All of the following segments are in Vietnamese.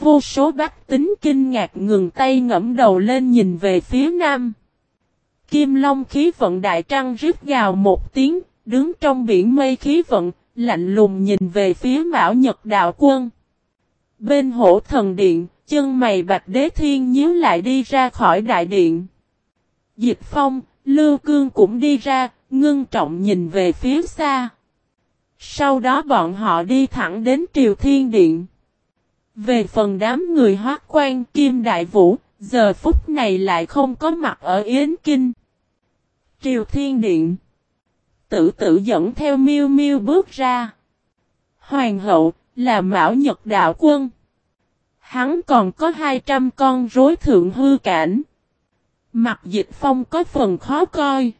Vô số bách tính kinh ngạc ngừng tay ngẫm đầu lên nhìn về phía nam. Kim Long khí vận đại trăng rít gào một tiếng, đứng trong biển mây khí vận, lạnh lùng nhìn về phía Mão Nhật Đạo Quân. Bên hổ thần điện, chân mày bạch đế thiên nhíu lại đi ra khỏi đại điện. Dịch phong, Lưu Cương cũng đi ra, ngưng trọng nhìn về phía xa. Sau đó bọn họ đi thẳng đến Triều Thiên Điện. Về phần đám người hoác quan Kim Đại Vũ, giờ phút này lại không có mặt ở Yến Kinh. Triều Thiên Điện Tử tử dẫn theo miêu miêu bước ra. Hoàng hậu là Mão Nhật Đạo Quân. Hắn còn có 200 con rối thượng hư cảnh. Mặt dịch phong có phần khó coi.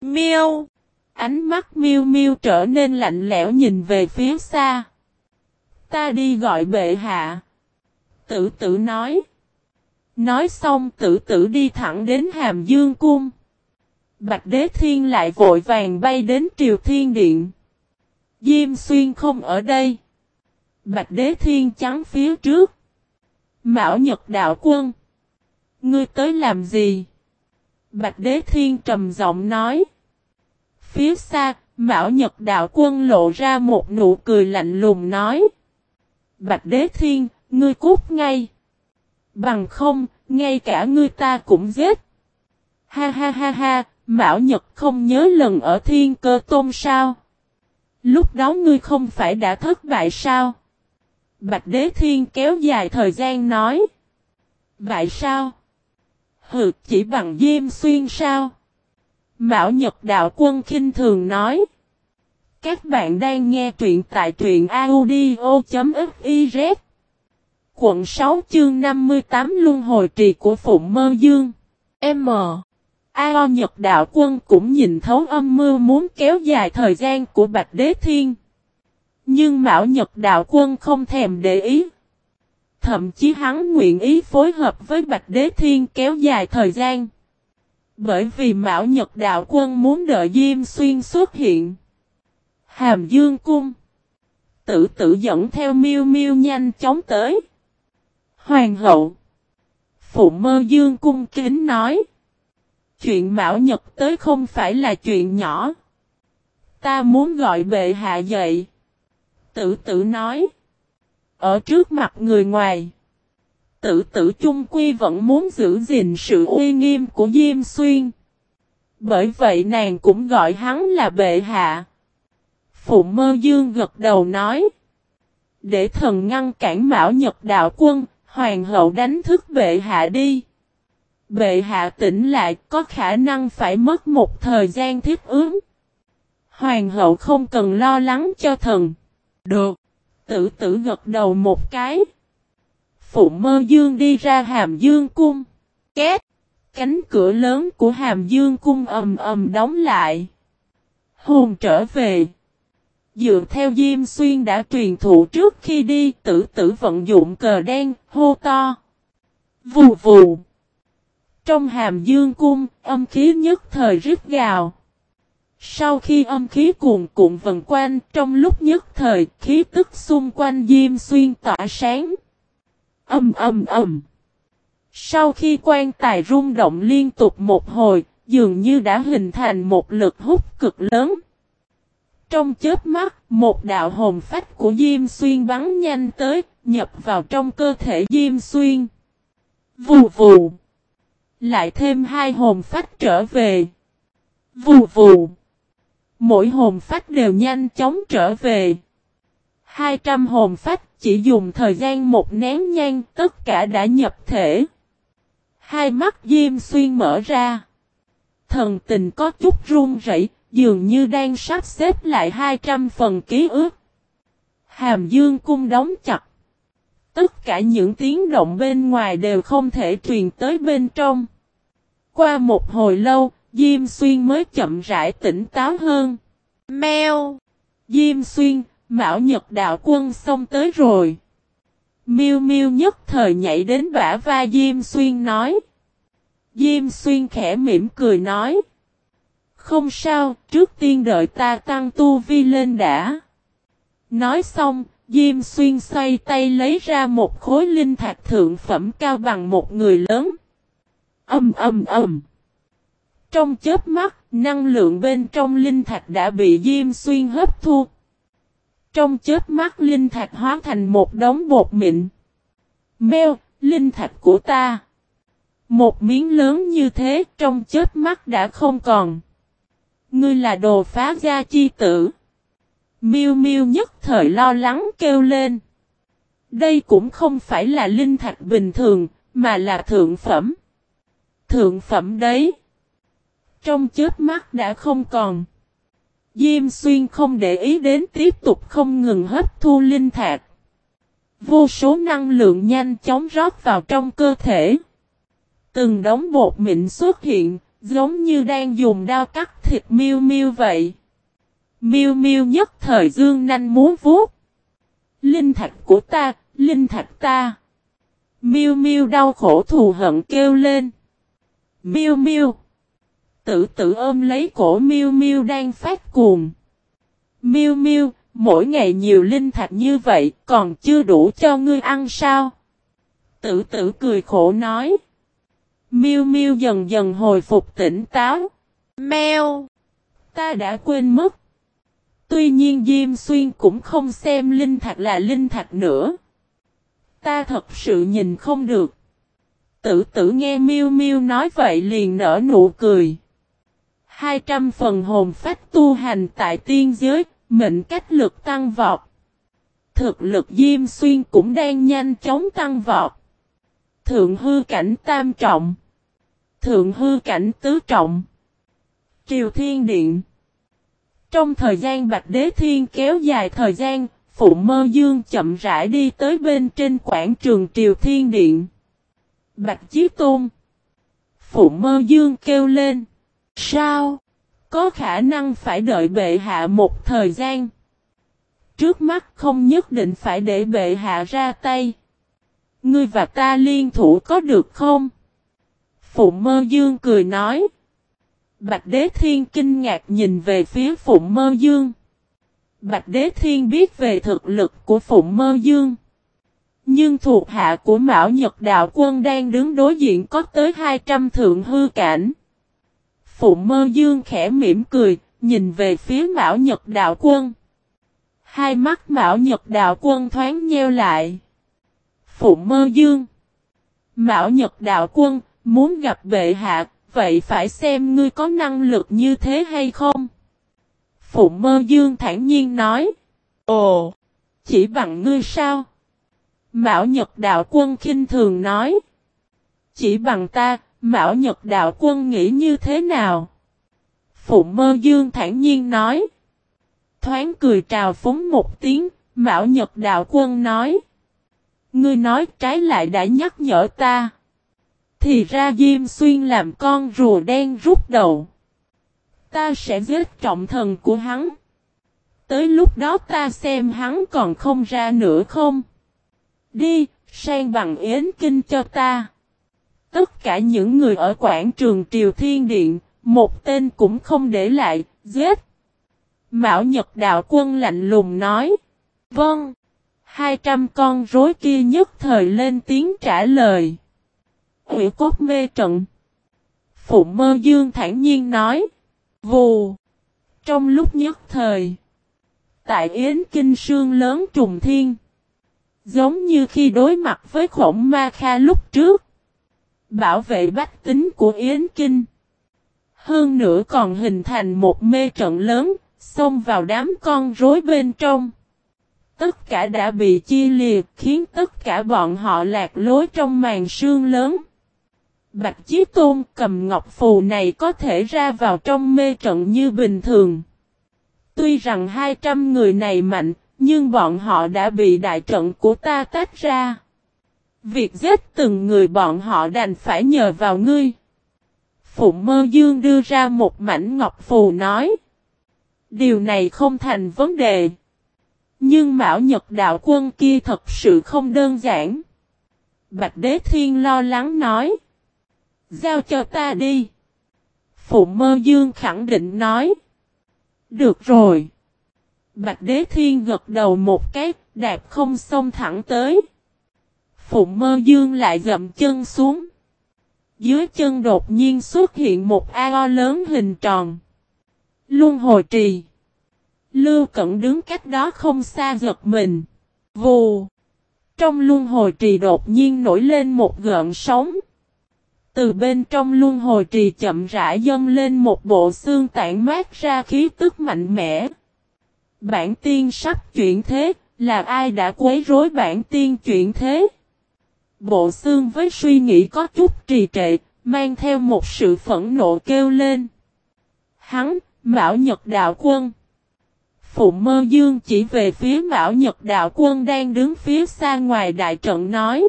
Miêu. Ánh mắt miêu miêu trở nên lạnh lẽo nhìn về phía xa. Ta đi gọi bệ hạ. Tử tử nói. Nói xong tử tử đi thẳng đến hàm dương cung. Bạch đế thiên lại vội vàng bay đến triều thiên điện. Diêm xuyên không ở đây. Bạch đế thiên trắng phía trước. Mão Nhật đạo quân. Ngươi tới làm gì? Bạch đế thiên trầm giọng nói. Phía xa, Mão Nhật đạo quân lộ ra một nụ cười lạnh lùng nói. Bạch đế thiên, ngươi cút ngay. Bằng không, ngay cả ngươi ta cũng giết. Ha ha ha ha, Mão Nhật không nhớ lần ở thiên cơ tôn sao. Lúc đó ngươi không phải đã thất bại sao? Bạch Đế Thiên kéo dài thời gian nói. Vậy sao? Hừ, chỉ bằng Diêm Xuyên sao? Mão Nhật Đạo Quân khinh thường nói. Các bạn đang nghe truyện tại truyện audio.fif Quận 6 chương 58 Luân hồi trì của Phụng Mơ Dương M. A Nhật Đạo Quân cũng nhìn thấu âm mưu muốn kéo dài thời gian của Bạch Đế Thiên. Nhưng Mão Nhật Đạo Quân không thèm để ý. Thậm chí hắn nguyện ý phối hợp với Bạch Đế Thiên kéo dài thời gian. Bởi vì Mão Nhật Đạo Quân muốn đợi Diêm Xuyên xuất hiện. Hàm Dương Cung. Tử tử dẫn theo miêu miêu nhanh chóng tới. Hoàng hậu. Phụ mơ Dương Cung kính nói. Chuyện Mão Nhật tới không phải là chuyện nhỏ. Ta muốn gọi bệ hạ dậy. Tử tử nói. Ở trước mặt người ngoài. Tử tử chung quy vẫn muốn giữ gìn sự uy nghiêm của Diêm Xuyên. Bởi vậy nàng cũng gọi hắn là bệ hạ. Phụ mơ dương gật đầu nói. Để thần ngăn cản Mão Nhật đạo quân, hoàng hậu đánh thức bệ hạ đi. Bệ hạ tỉnh lại, có khả năng phải mất một thời gian thiết ứng. Hoàng hậu không cần lo lắng cho thần. Được. Tử tử gật đầu một cái. Phụ mơ dương đi ra hàm dương cung. Két. Cánh cửa lớn của hàm dương cung ầm ầm đóng lại. Hồn trở về. Dựa theo Diêm Xuyên đã truyền thụ trước khi đi tử tử vận dụng cờ đen, hô to. Vù vù. Trong hàm dương cung, âm khí nhất thời rít gào. Sau khi âm khí cuồn cuộn vần quanh, trong lúc nhất thời, khí tức xung quanh Diêm Xuyên tỏa sáng. Âm âm âm. Sau khi quan tài rung động liên tục một hồi, dường như đã hình thành một lực hút cực lớn. Trong chớp mắt, một đạo hồn phách của Diêm Xuyên bắn nhanh tới, nhập vào trong cơ thể Diêm Xuyên. Vù vù. Lại thêm hai hồn phách trở về. Vù vù. Mỗi hồn phách đều nhanh chóng trở về. 200 hồn phách chỉ dùng thời gian một nén nhang tất cả đã nhập thể. Hai mắt Diêm Xuyên mở ra. Thần tình có chút run rẩy, dường như đang sắp xếp lại 200 phần ký ức. Hàm Dương cung đóng chặt. Tất cả những tiếng động bên ngoài đều không thể truyền tới bên trong. Qua một hồi lâu, Diêm Xuyên mới chậm rãi tỉnh táo hơn. Mèo! Diêm Xuyên, Mão Nhật Đạo Quân xông tới rồi. Miêu Miêu nhất thời nhảy đến bả vai Diêm Xuyên nói. Diêm Xuyên khẽ mỉm cười nói. Không sao, trước tiên đợi ta tăng tu vi lên đã. Nói xong, Diêm xuyên xoay tay lấy ra một khối linh thạch thượng phẩm cao bằng một người lớn. Âm âm âm. Trong chớp mắt, năng lượng bên trong linh thạch đã bị Diêm xuyên hấp thu. Trong chớp mắt linh thạch hóa thành một đống bột mịn. Mèo, linh thạch của ta. Một miếng lớn như thế trong chớp mắt đã không còn. Ngươi là đồ phá gia chi tử. Miêu Miêu nhất thời lo lắng kêu lên. Đây cũng không phải là linh thạch bình thường, mà là thượng phẩm. Thượng phẩm đấy. Trong chớp mắt đã không còn. Diêm xuyên không để ý đến tiếp tục không ngừng hấp thu linh thạch. Vô số năng lượng nhanh chóng rót vào trong cơ thể. Từng đống bột mịn xuất hiện, giống như đang dùng đao cắt thịt miêu miêu vậy. Miêu miêu nhất thời dương nanh muốn vuốt. Linh thạch của ta, linh thạch ta. Miêu miêu đau khổ thù hận kêu lên. Miêu miêu. Tử tử ôm lấy cổ miêu miêu đang phát cuồng. Miêu miêu, mỗi ngày nhiều linh thạch như vậy còn chưa đủ cho ngươi ăn sao? Tử tử cười khổ nói. Miêu miêu dần dần hồi phục tỉnh táo. Mèo! Ta đã quên mất. Tuy nhiên Diêm Xuyên cũng không xem linh thạch là linh thạch nữa. Ta thật sự nhìn không được. Tử tử nghe miêu miêu nói vậy liền nở nụ cười. 200 phần hồn phách tu hành tại tiên giới, mệnh cách lực tăng vọt. Thực lực Diêm Xuyên cũng đang nhanh chóng tăng vọt. Thượng hư cảnh tam trọng. Thượng hư cảnh tứ trọng. Triều Thiên Điện. Trong thời gian Bạch Đế Thiên kéo dài thời gian, Phụ Mơ Dương chậm rãi đi tới bên trên quảng trường Triều Thiên Điện. Bạch Chí Tôn. Phụ Mơ Dương kêu lên. Sao? Có khả năng phải đợi bệ hạ một thời gian. Trước mắt không nhất định phải để bệ hạ ra tay. Ngươi và ta liên thủ có được không? Phụ Mơ Dương cười nói. Bạch Đế Thiên kinh ngạc nhìn về phía Phụ Mơ Dương. Bạch Đế Thiên biết về thực lực của Phụ Mơ Dương. Nhưng thuộc hạ của Mão Nhật Đạo Quân đang đứng đối diện có tới 200 thượng hư cảnh. Phụ Mơ Dương khẽ mỉm cười, nhìn về phía Mão Nhật Đạo Quân. Hai mắt Mão Nhật Đạo Quân thoáng nheo lại. Phụ Mơ Dương. Mão Nhật Đạo Quân, muốn gặp bệ hạ, vậy phải xem ngươi có năng lực như thế hay không? Phụ mơ dương thản nhiên nói. Ồ, chỉ bằng ngươi sao? Mão Nhật Đạo Quân khinh thường nói. Chỉ bằng ta, Mão Nhật Đạo Quân nghĩ như thế nào? Phụ mơ dương thản nhiên nói. Thoáng cười trào phúng một tiếng, Mão Nhật Đạo Quân nói. Ngươi nói trái lại đã nhắc nhở ta. Thì ra Diêm Xuyên làm con rùa đen rút đầu. Ta sẽ giết trọng thần của hắn. Tới lúc đó ta xem hắn còn không ra nữa không. Đi, sang bằng yến kinh cho ta. Tất cả những người ở quảng trường Triều Thiên Điện, một tên cũng không để lại, giết. Mão Nhật Đạo Quân lạnh lùng nói. Vâng. Hai trăm con rối kia nhất thời lên tiếng trả lời. Hủy cốt mê trận. Phụ mơ dương thản nhiên nói. Vù. Trong lúc nhất thời. Tại Yến Kinh Sương lớn trùng thiên. Giống như khi đối mặt với khổng ma kha lúc trước. Bảo vệ bách tính của Yến Kinh. Hơn nữa còn hình thành một mê trận lớn, xông vào đám con rối bên trong. Tất cả đã bị chia liệt khiến tất cả bọn họ lạc lối trong màn sương lớn. Bạch Chí Tôn cầm ngọc phù này có thể ra vào trong mê trận như bình thường. Tuy rằng 200 người này mạnh, nhưng bọn họ đã bị đại trận của ta tách ra. Việc giết từng người bọn họ đành phải nhờ vào ngươi. Phụng Mơ Dương đưa ra một mảnh ngọc phù nói. Điều này không thành vấn đề. Nhưng Mão Nhật Đạo Quân kia thật sự không đơn giản. Bạch Đế Thiên lo lắng nói. Giao cho ta đi. Phụ mơ dương khẳng định nói. Được rồi. Bạch Đế Thiên gật đầu một cái, đạp không xông thẳng tới. Phụng mơ dương lại gậm chân xuống. Dưới chân đột nhiên xuất hiện một ao lớn hình tròn. Luân hồi trì. Lưu Cẩn đứng cách đó không xa giật mình. Vù. Trong luân hồi trì đột nhiên nổi lên một gợn sóng. Từ bên trong luân hồi trì chậm rãi dâng lên một bộ xương tản mát ra khí tức mạnh mẽ. Bản tiên sắp chuyển thế, là ai đã quấy rối bản tiên chuyển thế? Bộ xương với suy nghĩ có chút trì trệ, mang theo một sự phẫn nộ kêu lên. Hắn, Mão Nhật Đạo Quân. Phụ Mơ Dương chỉ về phía Mão Nhật Đạo Quân đang đứng phía xa ngoài đại trận nói.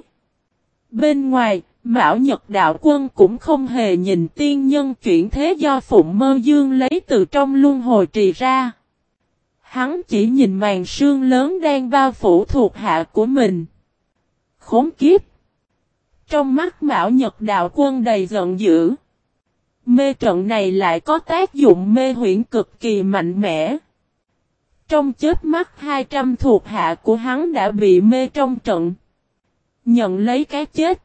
Bên ngoài, Mão Nhật Đạo Quân cũng không hề nhìn tiên nhân chuyển thế do Phụ Mơ Dương lấy từ trong luân hồi trì ra. Hắn chỉ nhìn màn sương lớn đang bao phủ thuộc hạ của mình. Khốn kiếp! Trong mắt Mão Nhật Đạo Quân đầy giận dữ. Mê trận này lại có tác dụng mê huyễn cực kỳ mạnh mẽ. Trong chết mắt 200 thuộc hạ của hắn đã bị mê trong trận. Nhận lấy cái chết.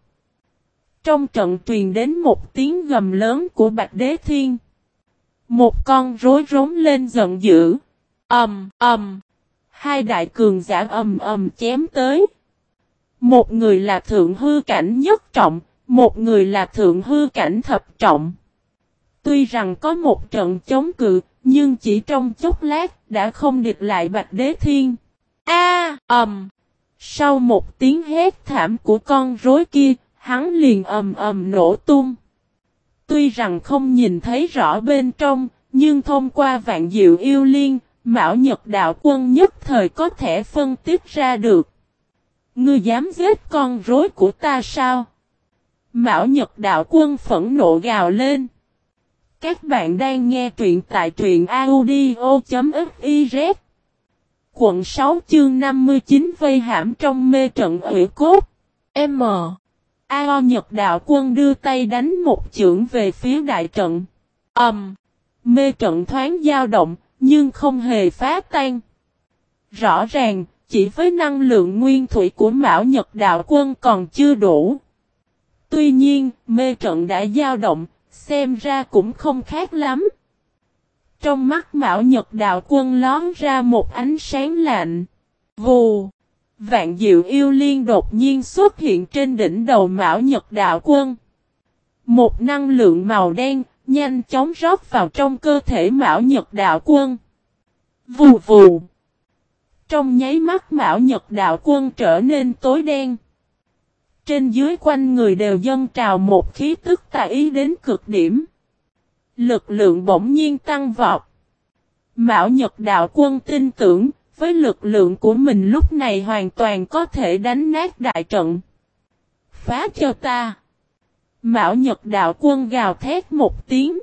Trong trận truyền đến một tiếng gầm lớn của Bạch Đế Thiên. Một con rối rống lên giận dữ. Ầm, ầm. Hai đại cường giả ầm ầm chém tới. Một người là thượng hư cảnh nhất trọng, một người là thượng hư cảnh thập trọng. Tuy rằng có một trận chống cự, nhưng chỉ trong chốc lát đã không địch lại Bạch Đế Thiên. A, ầm. Sau một tiếng hét thảm của con rối kia, hắn liền ầm ầm nổ tung. Tuy rằng không nhìn thấy rõ bên trong, nhưng thông qua vạn diệu yêu liên, Mão Nhật Đạo Quân nhất thời có thể phân tích ra được. Ngươi dám giết con rối của ta sao? Mão Nhật Đạo Quân phẫn nộ gào lên. Các bạn đang nghe truyện tại truyện audio.fiz Quận 6 chương 59 vây hãm trong mê trận ủy cốt. M. A.O. Nhật Đạo Quân đưa tay đánh một chưởng về phía đại trận. âm Um, mê trận thoáng dao động, nhưng không hề phá tan. Rõ ràng, chỉ với năng lượng nguyên thủy của Mão Nhật Đạo Quân còn chưa đủ. Tuy nhiên, mê trận đã dao động, xem ra cũng không khác lắm. Trong mắt Mão Nhật Đạo Quân lón ra một ánh sáng lạnh. Vù! Vạn diệu yêu liên đột nhiên xuất hiện trên đỉnh đầu Mão Nhật Đạo Quân. Một năng lượng màu đen, nhanh chóng rót vào trong cơ thể Mão Nhật Đạo Quân. Vù vù! Trong nháy mắt Mão Nhật Đạo Quân trở nên tối đen. Trên dưới quanh người đều dâng trào một khí tức tà ý đến cực điểm. Lực lượng bỗng nhiên tăng vọt. mạo Nhật Đạo Quân tin tưởng, với lực lượng của mình lúc này hoàn toàn có thể đánh nát đại trận. Phá cho ta. mạo Nhật Đạo Quân gào thét một tiếng.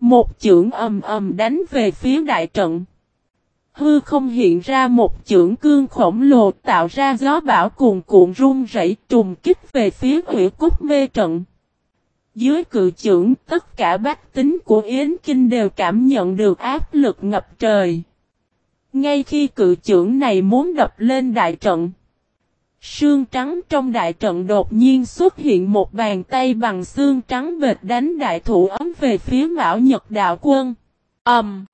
Một chưởng ầm ầm đánh về phía đại trận. Hư không hiện ra một chưởng cương khổng lồ tạo ra gió bão cuồn cuộn rung rẩy trùng kích về phía hủy cúc mê trận. Dưới cự chưởng tất cả bách tính của Yến Kinh đều cảm nhận được áp lực ngập trời. Ngay khi cự chưởng này muốn đập lên đại trận. xương trắng trong đại trận đột nhiên xuất hiện một bàn tay bằng xương trắng bệt đánh đại thủ ấm về phía Mão Nhật Đạo Quân. ầm Um,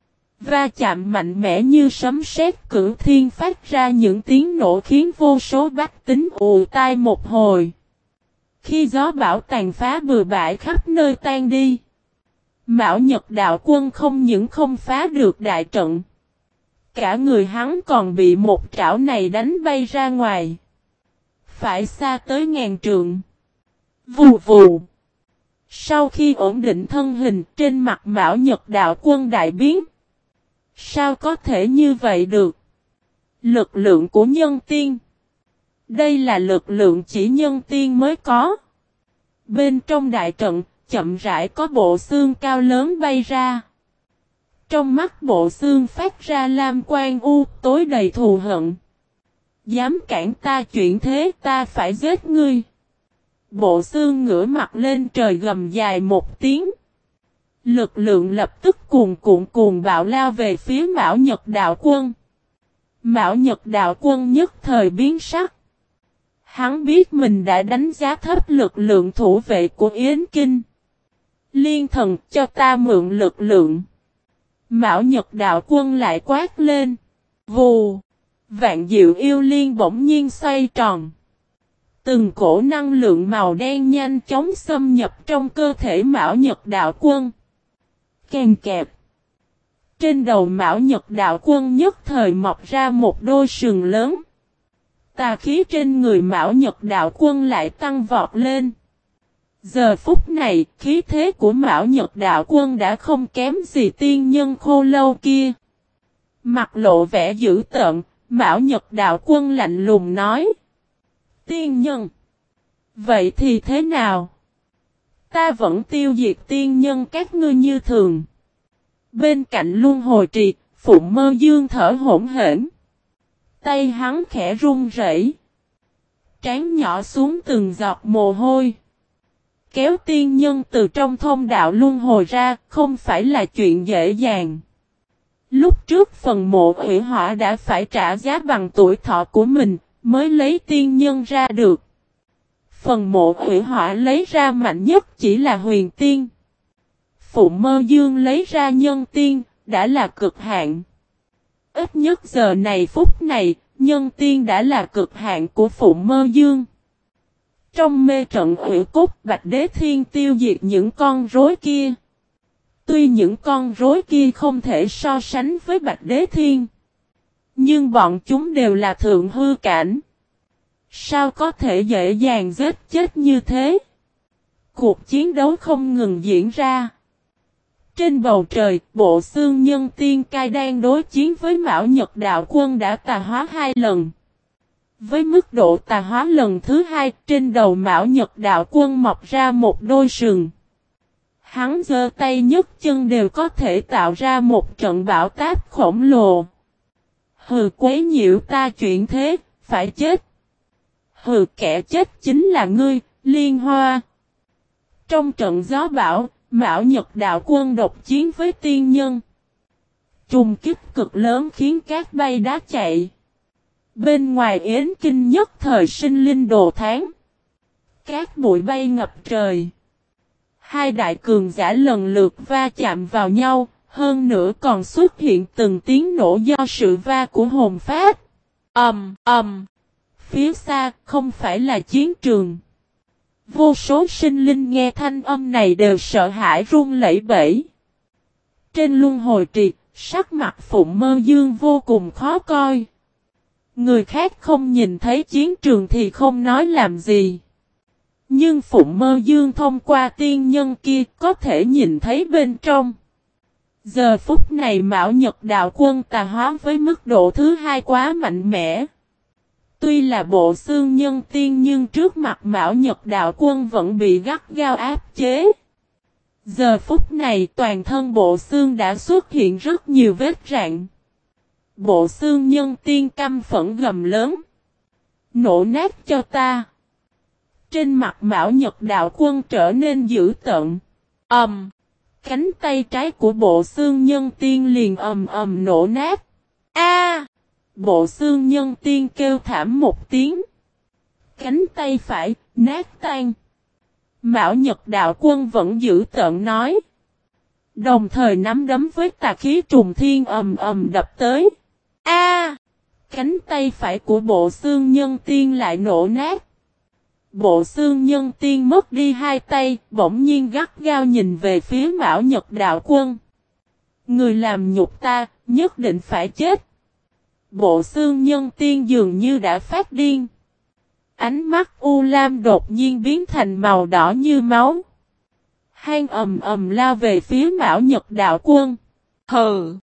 Va chạm mạnh mẽ như sấm sét cửu thiên phát ra những tiếng nổ khiến vô số bách tính ù tai một hồi. Khi gió bão tàn phá bừa bãi khắp nơi tan đi. Mão Nhật Đạo Quân không những không phá được đại trận. Cả người hắn còn bị một trảo này đánh bay ra ngoài. Phải xa tới ngàn trượng. Vù vù. Sau khi ổn định thân hình trên mặt Mão Nhật Đạo Quân đại biến. Sao có thể như vậy được? Lực lượng của nhân tiên. Đây là lực lượng chỉ nhân tiên mới có. Bên trong đại trận, chậm rãi có bộ xương cao lớn bay ra. Trong mắt bộ xương phát ra lam quan u tối đầy thù hận. Dám cản ta chuyện thế ta phải giết ngươi. Bộ xương ngửa mặt lên trời gầm dài một tiếng. Lực lượng lập tức cuồn cuộn cuồn bạo lao về phía Mão Nhật Đạo Quân. Mão Nhật Đạo Quân nhất thời biến sắc. Hắn biết mình đã đánh giá thấp lực lượng thủ vệ của Yến Kinh. Liên thần cho ta mượn lực lượng. Mão Nhật Đạo Quân lại quát lên. Vù. Vạn diệu yêu liên bỗng nhiên xoay tròn. Từng cổ năng lượng màu đen nhanh chóng xâm nhập trong cơ thể Mão Nhật Đạo Quân. Kèn kẹp. Trên đầu Mão Nhật Đạo Quân nhất thời mọc ra một đôi sừng lớn. Tà khí trên người Mão Nhật Đạo Quân lại tăng vọt lên. Giờ phút này, khí thế của Mão Nhật Đạo Quân đã không kém gì tiên nhân khô lâu kia. Mặt lộ vẻ dữ tợn, Mão Nhật Đạo Quân lạnh lùng nói. Tiên nhân. Vậy thì thế nào? Ta vẫn tiêu diệt tiên nhân các ngươi như thường. Bên cạnh luân hồi trì, Phụng Mơ Dương thở hổn hển. Tay hắn khẽ run rẩy, Trán nhỏ xuống từng giọt mồ hôi. Kéo tiên nhân từ trong thông đạo luân hồi ra, không phải là chuyện dễ dàng. Lúc trước phần mộ hủy hỏa đã phải trả giá bằng tuổi thọ của mình, mới lấy tiên nhân ra được. Phần mộ hủy hỏa lấy ra mạnh nhất chỉ là huyền tiên. Phụ mơ dương lấy ra nhân tiên, đã là cực hạn. Ít nhất giờ này phút này, nhân tiên đã là cực hạn của phụ mơ dương. Trong mê trận hủy cốt Bạch Đế Thiên tiêu diệt những con rối kia. Tuy những con rối kia không thể so sánh với Bạch Đế Thiên. Nhưng bọn chúng đều là thượng hư cảnh. Sao có thể dễ dàng giết chết như thế? Cuộc chiến đấu không ngừng diễn ra. Trên bầu trời, bộ xương nhân tiên cai đang đối chiến với Mão Nhật Đạo Quân đã tà hóa hai lần. Với mức độ tà hóa lần thứ hai, trên đầu Mão Nhật Đạo Quân mọc ra một đôi sừng. Hắn giơ tay nhấc chân đều có thể tạo ra một trận bão táp khổng lồ. Hừ quấy nhiễu ta chuyện thế, phải chết. Hừ kẻ chết chính là ngươi, liên hoa. Trong trận gió bão, Mạo Nhật Đạo Quân độc chiến với tiên nhân. Trùng kích cực lớn khiến các bay đá chạy. Bên ngoài Yến Kinh nhất thời sinh linh đồ tháng. Các bụi bay ngập trời. Hai đại cường giả lần lượt va chạm vào nhau, hơn nữa còn xuất hiện từng tiếng nổ do sự va của hồn phát. Ầm, um, ầm. Phía xa không phải là chiến trường. Vô số sinh linh nghe thanh âm này đều sợ hãi run lẩy bẩy. Trên luân hồi trì, sắc mặt Phụng Mơ Dương vô cùng khó coi. Người khác không nhìn thấy chiến trường thì không nói làm gì. Nhưng Phụng Mơ Dương thông qua tiên nhân kia có thể nhìn thấy bên trong. Giờ phút này Mão Nhật Đạo Quân tà hóa với mức độ thứ hai quá mạnh mẽ. Tuy là bộ xương nhân tiên nhưng trước mặt Mão Nhật Đạo Quân vẫn bị gắt gao áp chế. Giờ phút này toàn thân bộ xương đã xuất hiện rất nhiều vết rạn. Bộ xương nhân tiên căm phẫn gầm lớn. Nổ nát cho ta. Trên mặt Mão Nhật Đạo Quân trở nên dữ tợn. Ầm. Um, cánh tay trái của bộ xương nhân tiên liền ầm ầm nổ nát. A! Bộ xương nhân tiên kêu thảm một tiếng. Cánh tay phải, nát tan. Mão Nhật Đạo Quân vẫn giữ tợn nói. Đồng thời nắm đấm với tà khí trùng thiên ầm ầm đập tới. A! cánh tay phải của bộ xương nhân tiên lại nổ nát. Bộ xương nhân tiên mất đi hai tay, bỗng nhiên gắt gao nhìn về phía Mão Nhật Đạo Quân. Người làm nhục ta, nhất định phải chết. Bộ xương nhân tiên dường như đã phát điên. Ánh mắt U Lam đột nhiên biến thành màu đỏ như máu. Hang ầm ầm lao về phía Mão Nhật Đạo Quân. Hừ!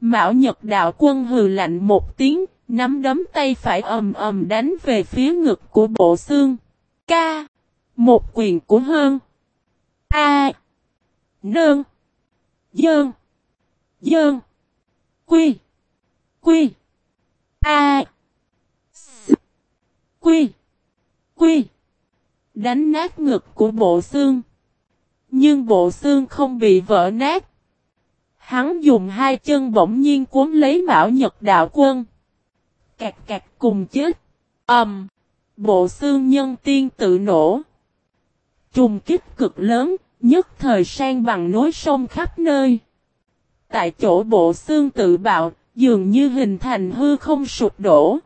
Mão Nhật Đạo Quân hừ lạnh một tiếng, nắm đấm tay phải ầm ầm đánh về phía ngực của bộ xương. Ca! Một quyền của hơn. A! Nương! Dơn! Dơn! Quy! Quy! A. Quy. Quy. Đánh nát ngực của bộ xương. Nhưng bộ xương không bị vỡ nát. Hắn dùng hai chân bỗng nhiên cuốn lấy Mão Nhật Đạo Quân. Cạc cạc cùng chết. Ầm. bộ xương nhân tiên tự nổ. Trùng kích cực lớn, nhất thời sang bằng nối sông khắp nơi. Tại chỗ bộ xương tự bạo, dường như hình thành hư không sụp đổ.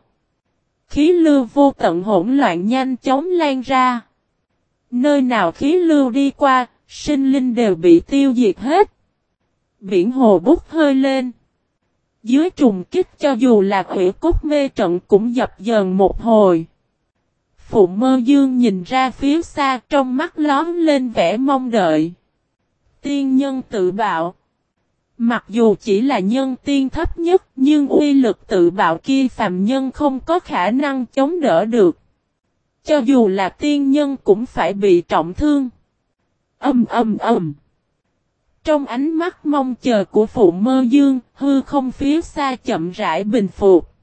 Khí lưu vô tận hỗn loạn nhanh chóng lan ra. Nơi nào khí lưu đi qua, sinh linh đều bị tiêu diệt hết. Biển hồ bút hơi lên. Dưới trùng kích cho dù là quỷ cốt mê trận cũng dập dờn một hồi. Phụ mơ dương nhìn ra phía xa trong mắt lón lên vẻ mong đợi. Tiên nhân tự bạo. Mặc dù chỉ là nhân tiên thấp nhất nhưng uy lực tự bạo kia phàm nhân không có khả năng chống đỡ được. Cho dù là tiên nhân cũng phải bị trọng thương. Âm âm âm. Trong ánh mắt mong chờ của phụ mơ dương, hư không phía xa chậm rãi bình phục.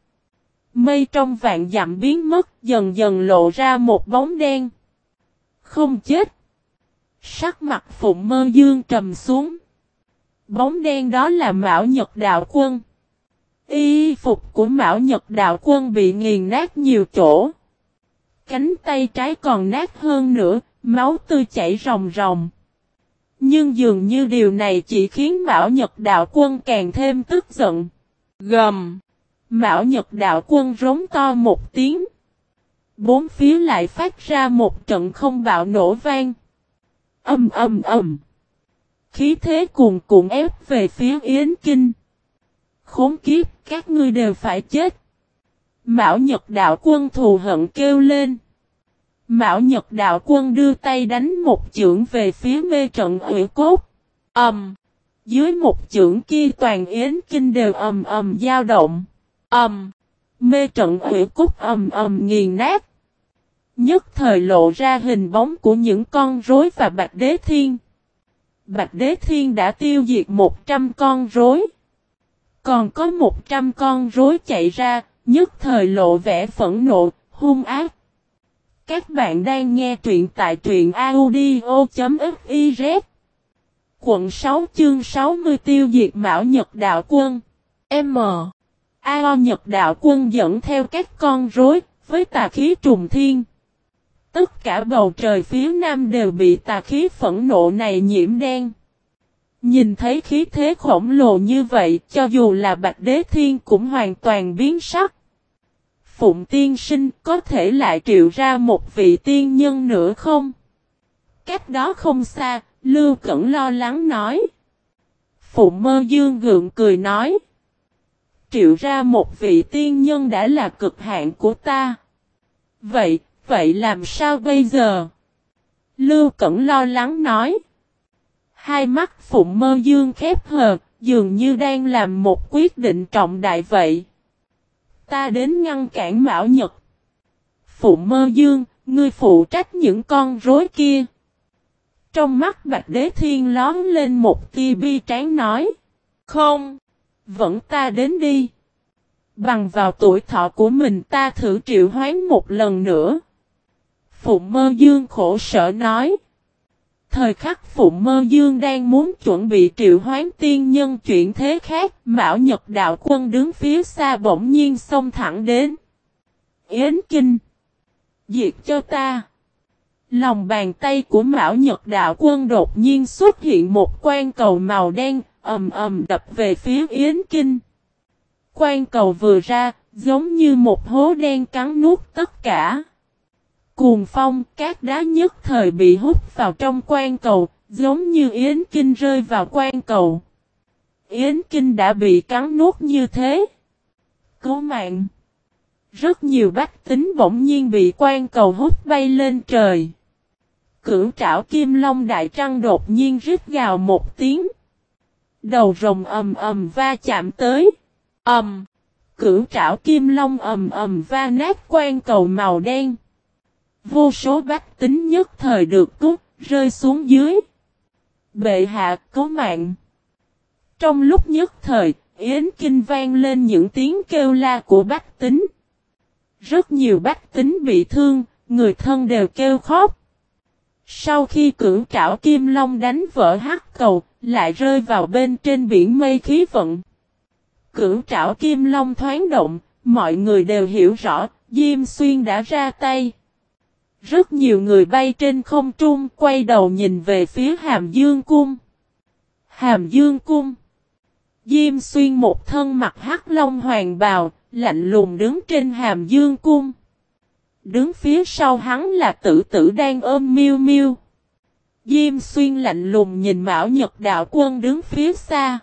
Mây trong vạn dặm biến mất, dần dần lộ ra một bóng đen. Không chết. Sắc mặt phụ mơ dương trầm xuống. Bóng đen đó là Mão Nhật Đạo Quân. Y phục của Mão Nhật Đạo Quân bị nghiền nát nhiều chỗ. Cánh tay trái còn nát hơn nữa, máu tươi chảy ròng ròng. Nhưng dường như điều này chỉ khiến Mão Nhật Đạo Quân càng thêm tức giận. Gầm. Mão Nhật Đạo Quân rống to một tiếng. Bốn phía lại phát ra một trận không bạo nổ vang. Âm âm âm. Khí thế cuồn cuộn ép về phía Yến Kinh. Khốn kiếp, các ngươi đều phải chết. Mão Nhật Đạo Quân thù hận kêu lên. Mão Nhật Đạo Quân đưa tay đánh một chưởng về phía mê trận ủy cốt. Ầm. Um, dưới một chưởng kia toàn Yến Kinh đều ầm ầm dao động. Ầm. Um, mê trận ủy cốt ầm ầm nghiền nát. Nhất thời lộ ra hình bóng của những con rối và bạch đế thiên. Bạch Đế Thiên đã tiêu diệt 100 con rối. Còn có 100 con rối chạy ra, nhất thời lộ vẻ phẫn nộ, hung ác. Các bạn đang nghe truyện tại truyện audio.fiz Quận 6 chương 60 tiêu diệt Mão Nhật Đạo Quân M. A.O. Nhật Đạo Quân dẫn theo các con rối, với tà khí trùng thiên. Tất cả bầu trời phía nam đều bị tà khí phẫn nộ này nhiễm đen. Nhìn thấy khí thế khổng lồ như vậy, cho dù là Bạch Đế Thiên cũng hoàn toàn biến sắc. Phụng tiên sinh có thể lại triệu ra một vị tiên nhân nữa không? Cách đó không xa, Lưu Cẩn lo lắng nói. Phụng mơ dương gượng cười nói. Triệu ra một vị tiên nhân đã là cực hạn của ta. Vậy, vậy làm sao bây giờ? Lưu Cẩn lo lắng nói. Hai mắt Phụng Mơ Dương khép hờ, dường như đang làm một quyết định trọng đại vậy. Ta đến ngăn cản Mão Nhật. Phụng Mơ Dương, ngươi phụ trách những con rối kia. Trong mắt Bạch Đế Thiên lón lên một tia bi tráng nói. Không, vẫn ta đến đi. Bằng vào tuổi thọ của mình ta thử triệu hoán một lần nữa. Phụ Mơ Dương khổ sở nói. Thời khắc phụ Mơ Dương đang muốn chuẩn bị triệu hoán tiên nhân chuyện thế khác, Mão Nhật Đạo Quân đứng phía xa bỗng nhiên xông thẳng đến. Yến Kinh! Diệt cho ta! Lòng bàn tay của Mão Nhật Đạo Quân đột nhiên xuất hiện một quan cầu màu đen, ầm ầm đập về phía Yến Kinh. Quan cầu vừa ra, giống như một hố đen cắn nuốt tất cả. Cuồng phong, các đá nhất thời bị hút vào trong quan cầu, giống như Yến Kinh rơi vào quan cầu. Yến Kinh đã bị cắn nuốt như thế. Cứu mạng. Rất nhiều bách tính bỗng nhiên bị quan cầu hút bay lên trời. Cửu trảo kim long đại trăng đột nhiên rít gào một tiếng. Đầu rồng ầm ầm va chạm tới. Ầm. Cửu trảo kim long ầm ầm va nát quan cầu màu đen. Vô số bách tính nhất thời được cút, rơi xuống dưới. Bệ hạ cố mạng. Trong lúc nhất thời, Yến Kinh vang lên những tiếng kêu la của bách tính. Rất nhiều bách tính bị thương, người thân đều kêu khóc. Sau khi cưỡng trảo Kim Long đánh vỡ hắc cầu, lại rơi vào bên trên biển mây khí vận. Cưỡng trảo Kim Long thoáng động, mọi người đều hiểu rõ, Diêm Xuyên đã ra tay. Rất nhiều người bay trên không trung quay đầu nhìn về phía Hàm Dương Cung. Hàm Dương Cung Diêm Xuyên một thân mặt hắc long hoàng bào, lạnh lùng đứng trên Hàm Dương Cung. Đứng phía sau hắn là tử tử đang ôm miêu miêu. Diêm Xuyên lạnh lùng nhìn Mão Nhật Đạo Quân đứng phía xa.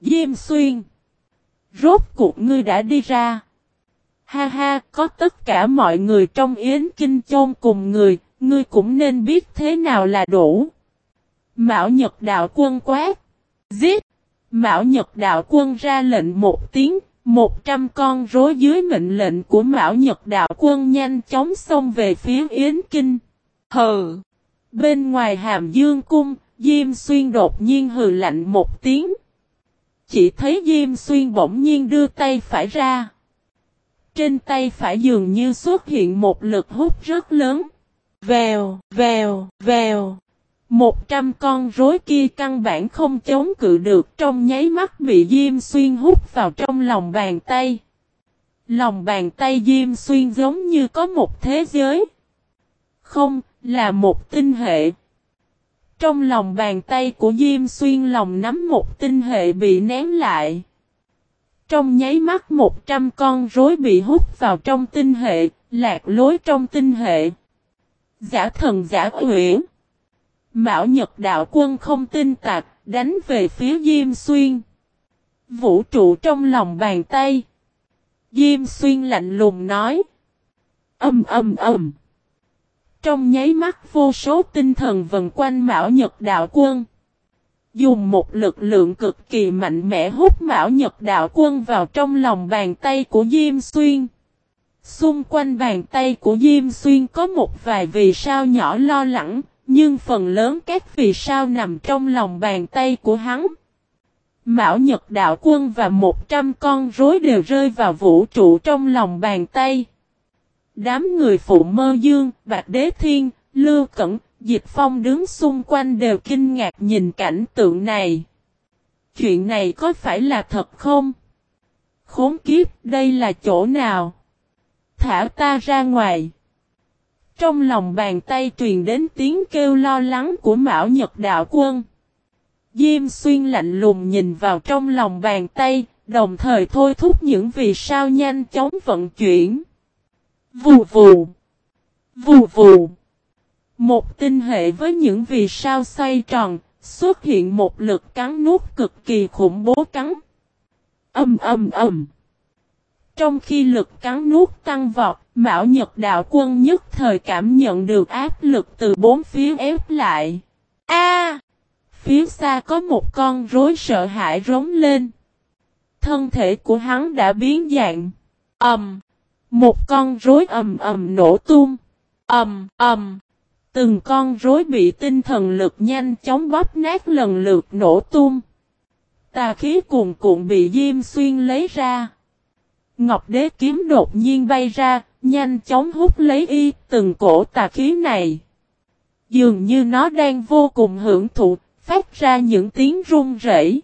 Diêm Xuyên. Rốt cuộc ngươi đã đi ra. Ha ha, có tất cả mọi người trong Yến Kinh Chôn cùng người, ngươi cũng nên biết thế nào là đủ. mạo Nhật Đạo Quân quát. Giết! mạo Nhật Đạo Quân ra lệnh một tiếng, một trăm con rối dưới mệnh lệnh của mạo Nhật Đạo Quân nhanh chóng xông về phía Yến Kinh. Hừ! Bên ngoài hàm dương cung, Diêm Xuyên đột nhiên hừ lạnh một tiếng. Chỉ thấy Diêm Xuyên bỗng nhiên đưa tay phải ra. Trên tay phải dường như xuất hiện một lực hút rất lớn. Vèo, vèo, vèo. Một trăm con rối kia căn bản không chống cự được trong nháy mắt bị Diêm Xuyên hút vào trong lòng bàn tay. Lòng bàn tay Diêm Xuyên giống như có một thế giới. Không, là một tinh hệ. Trong lòng bàn tay của Diêm Xuyên lòng nắm một tinh hệ bị nén lại. Trong nháy mắt một trăm con rối bị hút vào trong tinh hệ, lạc lối trong tinh hệ. Giả thần giả uyển. Mạo Nhật Đạo Quân không tin tạc, đánh về phía Diêm Xuyên. Vũ trụ trong lòng bàn tay. Diêm Xuyên lạnh lùng nói. Âm âm âm. Trong nháy mắt vô số tinh thần vần quanh Mão Nhật Đạo Quân. Dùng một lực lượng cực kỳ mạnh mẽ hút Mão Nhật Đạo Quân vào trong lòng bàn tay của Diêm Xuyên. Xung quanh bàn tay của Diêm Xuyên có một vài vì sao nhỏ lo lắng, nhưng phần lớn các vì sao nằm trong lòng bàn tay của hắn. Mão Nhật Đạo Quân và 100 con rối đều rơi vào vũ trụ trong lòng bàn tay. Đám người phụ mơ dương, Bạc Đế Thiên, Lưu Cẩn, Dịch Phong đứng xung quanh đều kinh ngạc nhìn cảnh tượng này. Chuyện này có phải là thật không? Khốn kiếp, đây là chỗ nào? Thả ta ra ngoài. Trong lòng bàn tay truyền đến tiếng kêu lo lắng của Mão Nhật Đạo Quân. Diêm xuyên lạnh lùng nhìn vào trong lòng bàn tay, đồng thời thôi thúc những vì sao nhanh chóng vận chuyển. Vù vù. Vù vù. Một tinh hệ với những vì sao xoay tròn, xuất hiện một lực cắn nuốt cực kỳ khủng bố cắn. Âm âm âm. Trong khi lực cắn nuốt tăng vọt, Mão Nhật Đạo Quân nhất thời cảm nhận được áp lực từ bốn phía ép lại. A! phía xa có một con rối sợ hãi rống lên. Thân thể của hắn đã biến dạng. Ầm! Một con rối ầm ầm nổ tung. Ầm ầm. Từng con rối bị tinh thần lực nhanh chóng bóp nát lần lượt nổ tung. Tà khí cuồn cuộn bị Diêm Xuyên lấy ra. Ngọc Đế kiếm đột nhiên bay ra, nhanh chóng hút lấy y từng cổ tà khí này. Dường như nó đang vô cùng hưởng thụ, phát ra những tiếng run rẩy.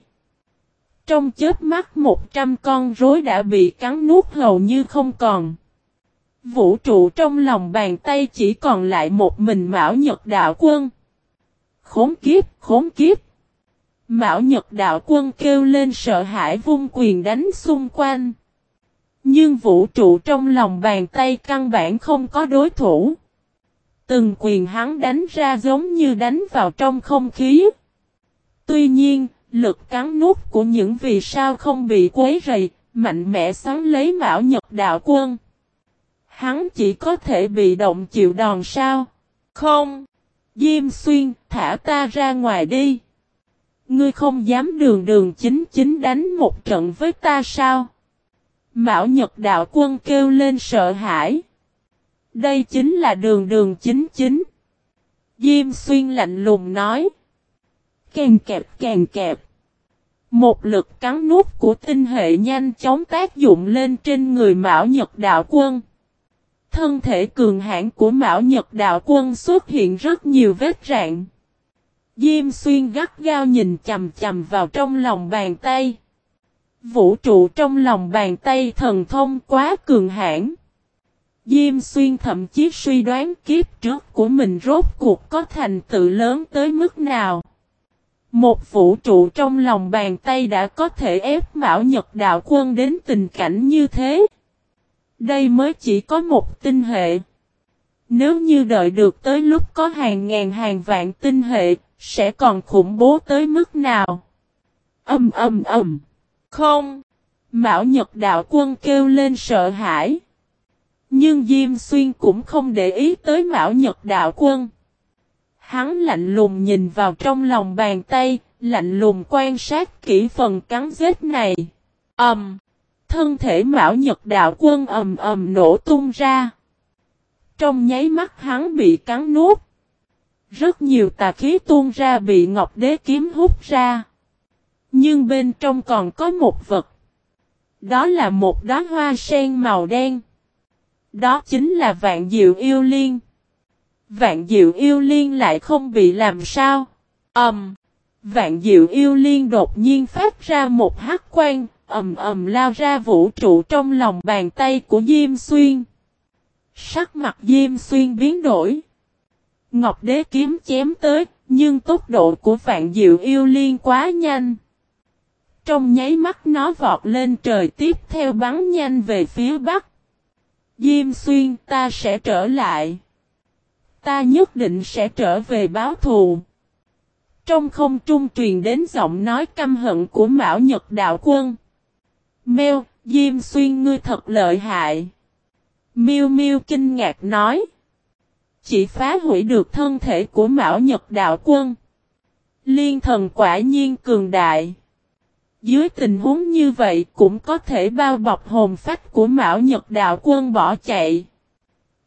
Trong chết mắt một trăm con rối đã bị cắn nuốt hầu như không còn. Vũ trụ trong lòng bàn tay chỉ còn lại một mình Mão Nhật Đạo Quân. Khốn kiếp, khốn kiếp. Mão Nhật Đạo Quân kêu lên sợ hãi vung quyền đánh xung quanh. Nhưng vũ trụ trong lòng bàn tay căn bản không có đối thủ. Từng quyền hắn đánh ra giống như đánh vào trong không khí. Tuy nhiên, lực cắn nút của những vì sao không bị quấy rầy, mạnh mẽ xoắn lấy Mão Nhật Đạo Quân. Hắn chỉ có thể bị động chịu đòn sao? Không! Diêm xuyên, thả ta ra ngoài đi. Ngươi không dám đường đường chính chính đánh một trận với ta sao? Mão Nhật Đạo Quân kêu lên sợ hãi. Đây chính là đường đường chính chính. Diêm xuyên lạnh lùng nói. Càng kẹp càng kẹp. Một lực cắn nút của tinh hệ nhanh chóng tác dụng lên trên người Mão Nhật Đạo Quân. Thân thể cường hãn của Mão Nhật Đạo Quân xuất hiện rất nhiều vết rạn. Diêm xuyên gắt gao nhìn chầm chầm vào trong lòng bàn tay. Vũ trụ trong lòng bàn tay thần thông quá cường hãn. Diêm xuyên thậm chí suy đoán kiếp trước của mình rốt cuộc có thành tựu lớn tới mức nào. Một vũ trụ trong lòng bàn tay đã có thể ép Mão Nhật Đạo Quân đến tình cảnh như thế. Đây mới chỉ có một tinh hệ. Nếu như đợi được tới lúc có hàng ngàn hàng vạn tinh hệ, sẽ còn khủng bố tới mức nào? Âm âm âm. Không. Mão Nhật Đạo Quân kêu lên sợ hãi. Nhưng Diêm Xuyên cũng không để ý tới Mão Nhật Đạo Quân. Hắn lạnh lùng nhìn vào trong lòng bàn tay, lạnh lùng quan sát kỹ phần cắn rết này. Ầm. Um, thân thể Mão Nhật Đạo Quân ầm ầm nổ tung ra. Trong nháy mắt hắn bị cắn nuốt. Rất nhiều tà khí tuôn ra bị Ngọc Đế kiếm hút ra. Nhưng bên trong còn có một vật. Đó là một đóa hoa sen màu đen. Đó chính là vạn diệu yêu liên. Vạn diệu yêu liên lại không bị làm sao. ầm Um, vạn diệu yêu liên đột nhiên phát ra một hắc quang, ầm ầm lao ra vũ trụ trong lòng bàn tay của Diêm Xuyên. Sắc mặt Diêm Xuyên biến đổi. Ngọc Đế kiếm chém tới, nhưng tốc độ của vạn diệu yêu liên quá nhanh. Trong nháy mắt nó vọt lên trời tiếp theo bắn nhanh về phía bắc. Diêm xuyên ta sẽ trở lại. Ta nhất định sẽ trở về báo thù. Trong không trung truyền đến giọng nói căm hận của Mão Nhật Đạo Quân. Mèo, Diêm Xuyên ngươi thật lợi hại. Miêu Miêu kinh ngạc nói. Chỉ phá hủy được thân thể của Mão Nhật Đạo Quân. Liên thần quả nhiên cường đại. Dưới tình huống như vậy cũng có thể bao bọc hồn phách của Mão Nhật Đạo Quân bỏ chạy.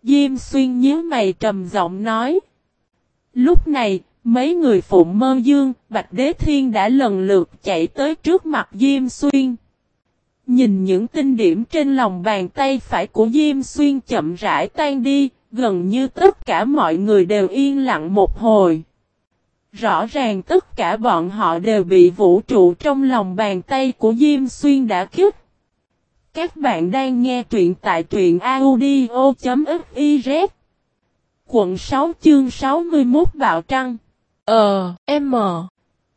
Diêm xuyên nhớ mày trầm giọng nói. Lúc này, mấy người phụ Mơ Dương, Bạch Đế Thiên đã lần lượt chạy tới trước mặt Diêm Xuyên. Nhìn những tinh điểm trên lòng bàn tay phải của Diêm Xuyên chậm rãi tan đi, gần như tất cả mọi người đều yên lặng một hồi. Rõ ràng tất cả bọn họ đều bị vũ trụ trong lòng bàn tay của Diêm Xuyên đã kích. Các bạn đang nghe truyện tại truyện audio.fiz Quận 6 chương 61 Bạo Trăng Ờ, M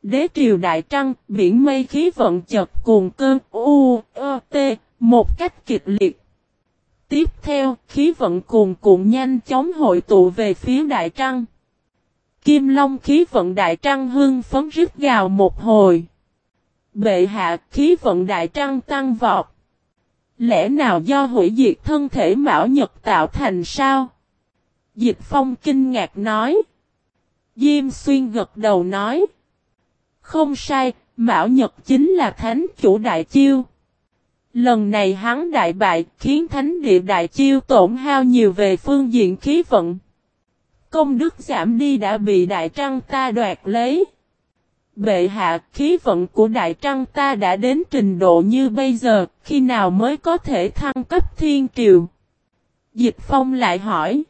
Đế triều Đại Trăng, biển mây khí vận chật cuồng cơn U, Ơ, T, một cách kịch liệt. Tiếp theo, khí vận cuồn cuộn nhanh chóng hội tụ về phía Đại Trăng. Kim Long khí vận đại trăng hưng phấn rít gào một hồi. Bệ hạ khí vận đại trăng tăng vọt. Lẽ nào do hủy diệt thân thể Mão Nhật tạo thành sao? Dịch Phong kinh ngạc nói. Diêm Xuyên gật đầu nói. Không sai, Mão Nhật chính là thánh chủ đại chiêu. Lần này hắn đại bại khiến thánh địa đại chiêu tổn hao nhiều về phương diện khí vận công đức giảm đi đã bị Đại Trăng ta đoạt lấy. Bệ hạ khí vận của Đại Trăng ta đã đến trình độ như bây giờ, khi nào mới có thể thăng cấp thiên triều? Dịch Phong lại hỏi.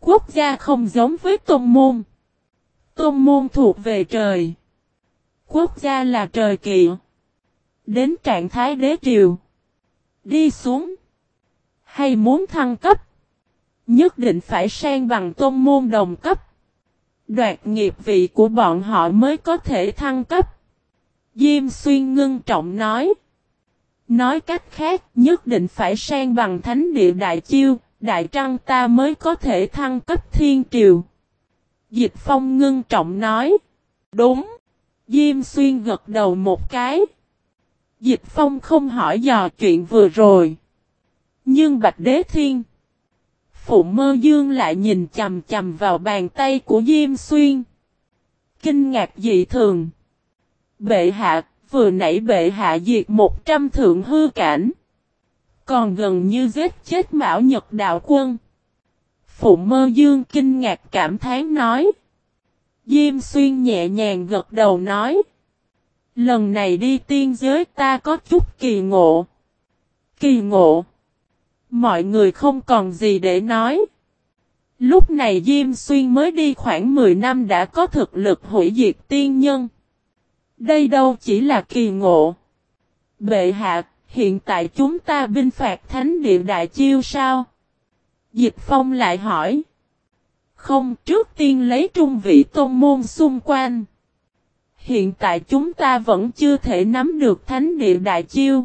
Quốc gia không giống với tôn môn. Tôn môn thuộc về trời. Quốc gia là trời kỵ. Đến trạng thái đế triều. Đi xuống. Hay muốn thăng cấp. Nhất định phải sang bằng tôn môn đồng cấp. Đoạt nghiệp vị của bọn họ mới có thể thăng cấp. Diêm xuyên ngưng trọng nói. Nói cách khác, nhất định phải sang bằng thánh địa đại chiêu, đại trăng ta mới có thể thăng cấp thiên triều. Dịch phong ngưng trọng nói. Đúng. Diêm xuyên gật đầu một cái. Dịch phong không hỏi dò chuyện vừa rồi. Nhưng Bạch Đế Thiên. Phụ mơ dương lại nhìn chầm chầm vào bàn tay của Diêm Xuyên. Kinh ngạc dị thường. Bệ hạ, vừa nãy bệ hạ diệt một trăm thượng hư cảnh. Còn gần như giết chết Mão Nhật Đạo Quân. Phụ mơ dương kinh ngạc cảm thán nói. Diêm xuyên nhẹ nhàng gật đầu nói. Lần này đi tiên giới ta có chút kỳ ngộ. Kỳ ngộ. Mọi người không còn gì để nói. Lúc này Diêm Xuyên mới đi khoảng 10 năm đã có thực lực hủy diệt tiên nhân. Đây đâu chỉ là kỳ ngộ. Bệ hạ, hiện tại chúng ta binh phạt thánh địa đại chiêu sao? Dịch phong lại hỏi. Không, trước tiên lấy trung vị tôn môn xung quanh. Hiện tại chúng ta vẫn chưa thể nắm được thánh địa đại chiêu.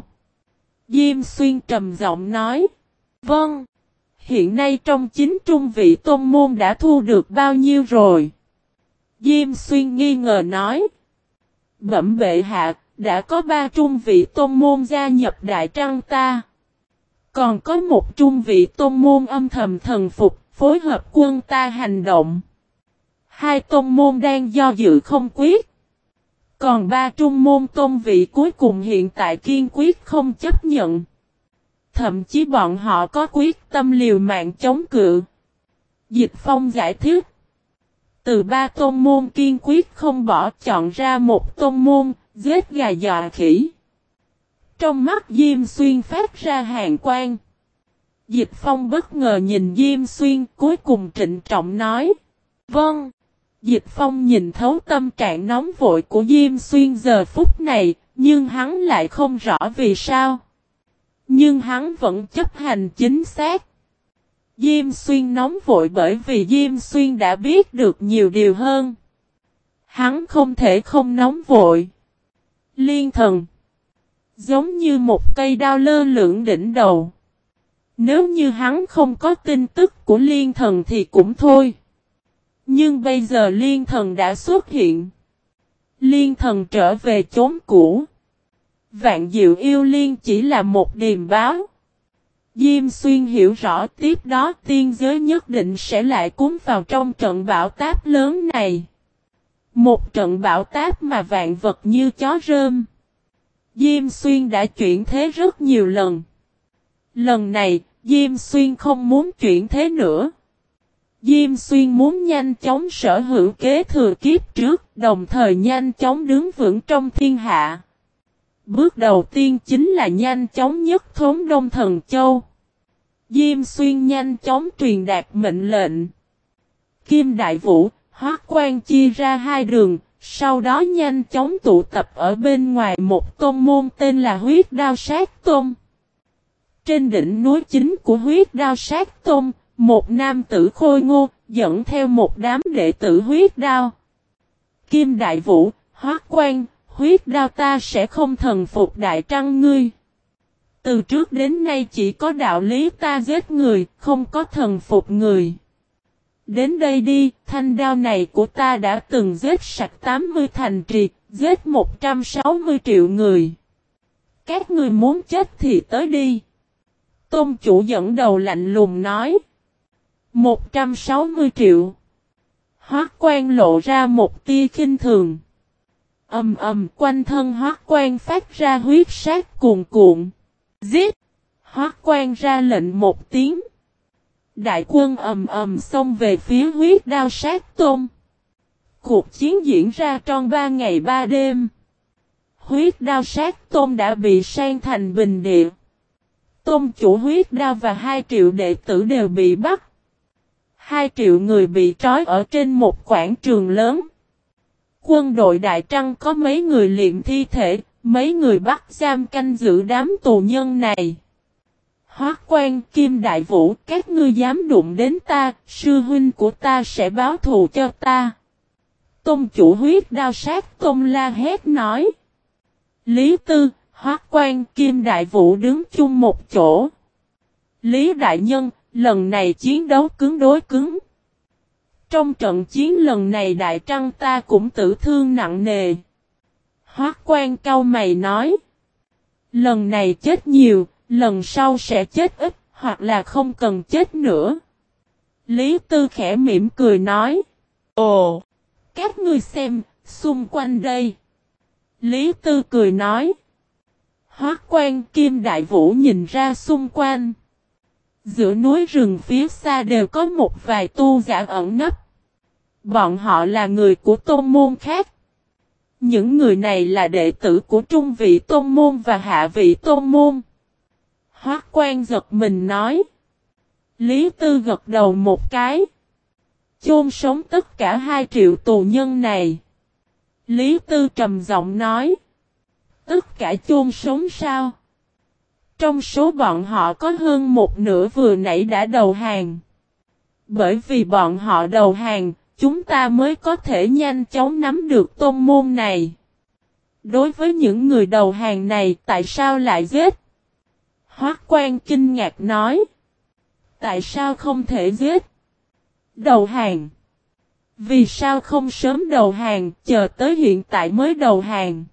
Diêm xuyên trầm giọng nói. Vâng. Hiện nay trong chính trung vị tôn môn đã thu được bao nhiêu rồi? Diêm xuyên nghi ngờ nói. Bẩm bệ hạ, đã có ba trung vị tôn môn gia nhập đại trăng ta. Còn có một trung vị tôn môn âm thầm thần phục, phối hợp quân ta hành động. Hai tôn môn đang do dự không quyết. Còn ba trung môn tôn vị cuối cùng hiện tại kiên quyết không chấp nhận. Thậm chí bọn họ có quyết tâm liều mạng chống cự. Dịch Phong giải thích. Từ ba tôn môn kiên quyết không bỏ chọn ra một tôn môn, giết gà dọa khỉ. Trong mắt Diêm Xuyên phát ra hàng quang. Dịch Phong bất ngờ nhìn Diêm Xuyên cuối cùng trịnh trọng nói. Vâng. Dịch Phong nhìn thấu tâm trạng nóng vội của Diêm Xuyên giờ phút này, nhưng hắn lại không rõ vì sao. Nhưng hắn vẫn chấp hành chính xác. Diêm Xuyên nóng vội bởi vì Diêm Xuyên đã biết được nhiều điều hơn. Hắn không thể không nóng vội. Liên thần. Giống như một cây đao lơ lửng đỉnh đầu. Nếu như hắn không có tin tức của liên thần thì cũng thôi. Nhưng bây giờ liên thần đã xuất hiện. Liên thần trở về chốn cũ. Vạn diệu yêu liên chỉ là một điềm báo. Diêm xuyên hiểu rõ tiếp đó tiên giới nhất định sẽ lại cuốn vào trong trận bão táp lớn này. Một trận bão táp mà vạn vật như chó rơm. Diêm xuyên đã chuyển thế rất nhiều lần. Lần này, Diêm xuyên không muốn chuyển thế nữa. Diêm xuyên muốn nhanh chóng sở hữu kế thừa kiếp trước, đồng thời nhanh chóng đứng vững trong thiên hạ. Bước đầu tiên chính là nhanh chóng nhất thốn Đông Thần Châu. Diêm xuyên nhanh chóng truyền đạt mệnh lệnh. Kim Đại Vũ, Hoác Quan chia ra hai đường, sau đó nhanh chóng tụ tập ở bên ngoài một tôn môn tên là huyết đao sát tôn. Trên đỉnh núi chính của huyết đao sát tôn, một nam tử khôi ngô, dẫn theo một đám đệ tử huyết đao. Kim Đại Vũ, hóa Quan, huyết đao ta sẽ không thần phục đại trăng ngươi. Từ trước đến nay chỉ có đạo lý ta giết người, không có thần phục người. Đến đây đi, thanh đao này của ta đã từng giết sạch 80 thành trì, giết 160 triệu người. Các người muốn chết thì tới đi. Tôn chủ dẫn đầu lạnh lùng nói. 160 triệu. Hoác quan lộ ra một tia khinh thường. Âm ầm quanh thân hoác quan phát ra huyết sát cuồn cuộn. Giết! Hoác quan ra lệnh một tiếng. Đại quân ầm ầm xông về phía huyết đao sát tôn. Cuộc chiến diễn ra trong ba ngày ba đêm. Huyết đao sát tôn đã bị sang thành bình địa. Tôn chủ huyết đao và hai triệu đệ tử đều bị bắt. Hai triệu người bị trói ở trên một quảng trường lớn. Quân đội Đại Trăng có mấy người liệm thi thể, mấy người bắt giam canh giữ đám tù nhân này. Hoác quan Kim Đại Vũ, các ngươi dám đụng đến ta, sư huynh của ta sẽ báo thù cho ta. Tôn chủ huyết đao sát công La hét nói. Lý Tư, Hoác quan Kim Đại Vũ đứng chung một chỗ. Lý Đại Nhân, lần này chiến đấu cứng đối cứng. Trong trận chiến lần này Đại Trăng ta cũng tử thương nặng nề. Hoác quan cao mày nói. Lần này chết nhiều, lần sau sẽ chết ít, hoặc là không cần chết nữa. Lý Tư khẽ mỉm cười nói. Ồ, các ngươi xem, xung quanh đây. Lý Tư cười nói. Hoác quan Kim Đại Vũ nhìn ra xung quanh. Giữa núi rừng phía xa đều có một vài tu giả ẩn nấp. Bọn họ là người của tôn môn khác. Những người này là đệ tử của trung vị tôn môn và hạ vị tôn môn. Hoác quan giật mình nói. Lý Tư gật đầu một cái. Chôn sống tất cả hai triệu tù nhân này. Lý Tư trầm giọng nói tất cả chôn sống sao? Trong số bọn họ có hơn một nửa vừa nãy đã đầu hàng. Bởi vì bọn họ đầu hàng, chúng ta mới có thể nhanh chóng nắm được tôn môn này. Đối với những người đầu hàng này tại sao lại giết? Hoác quan kinh ngạc nói. Tại sao không thể giết? Đầu hàng. Vì sao không sớm đầu hàng, chờ tới hiện tại mới đầu hàng?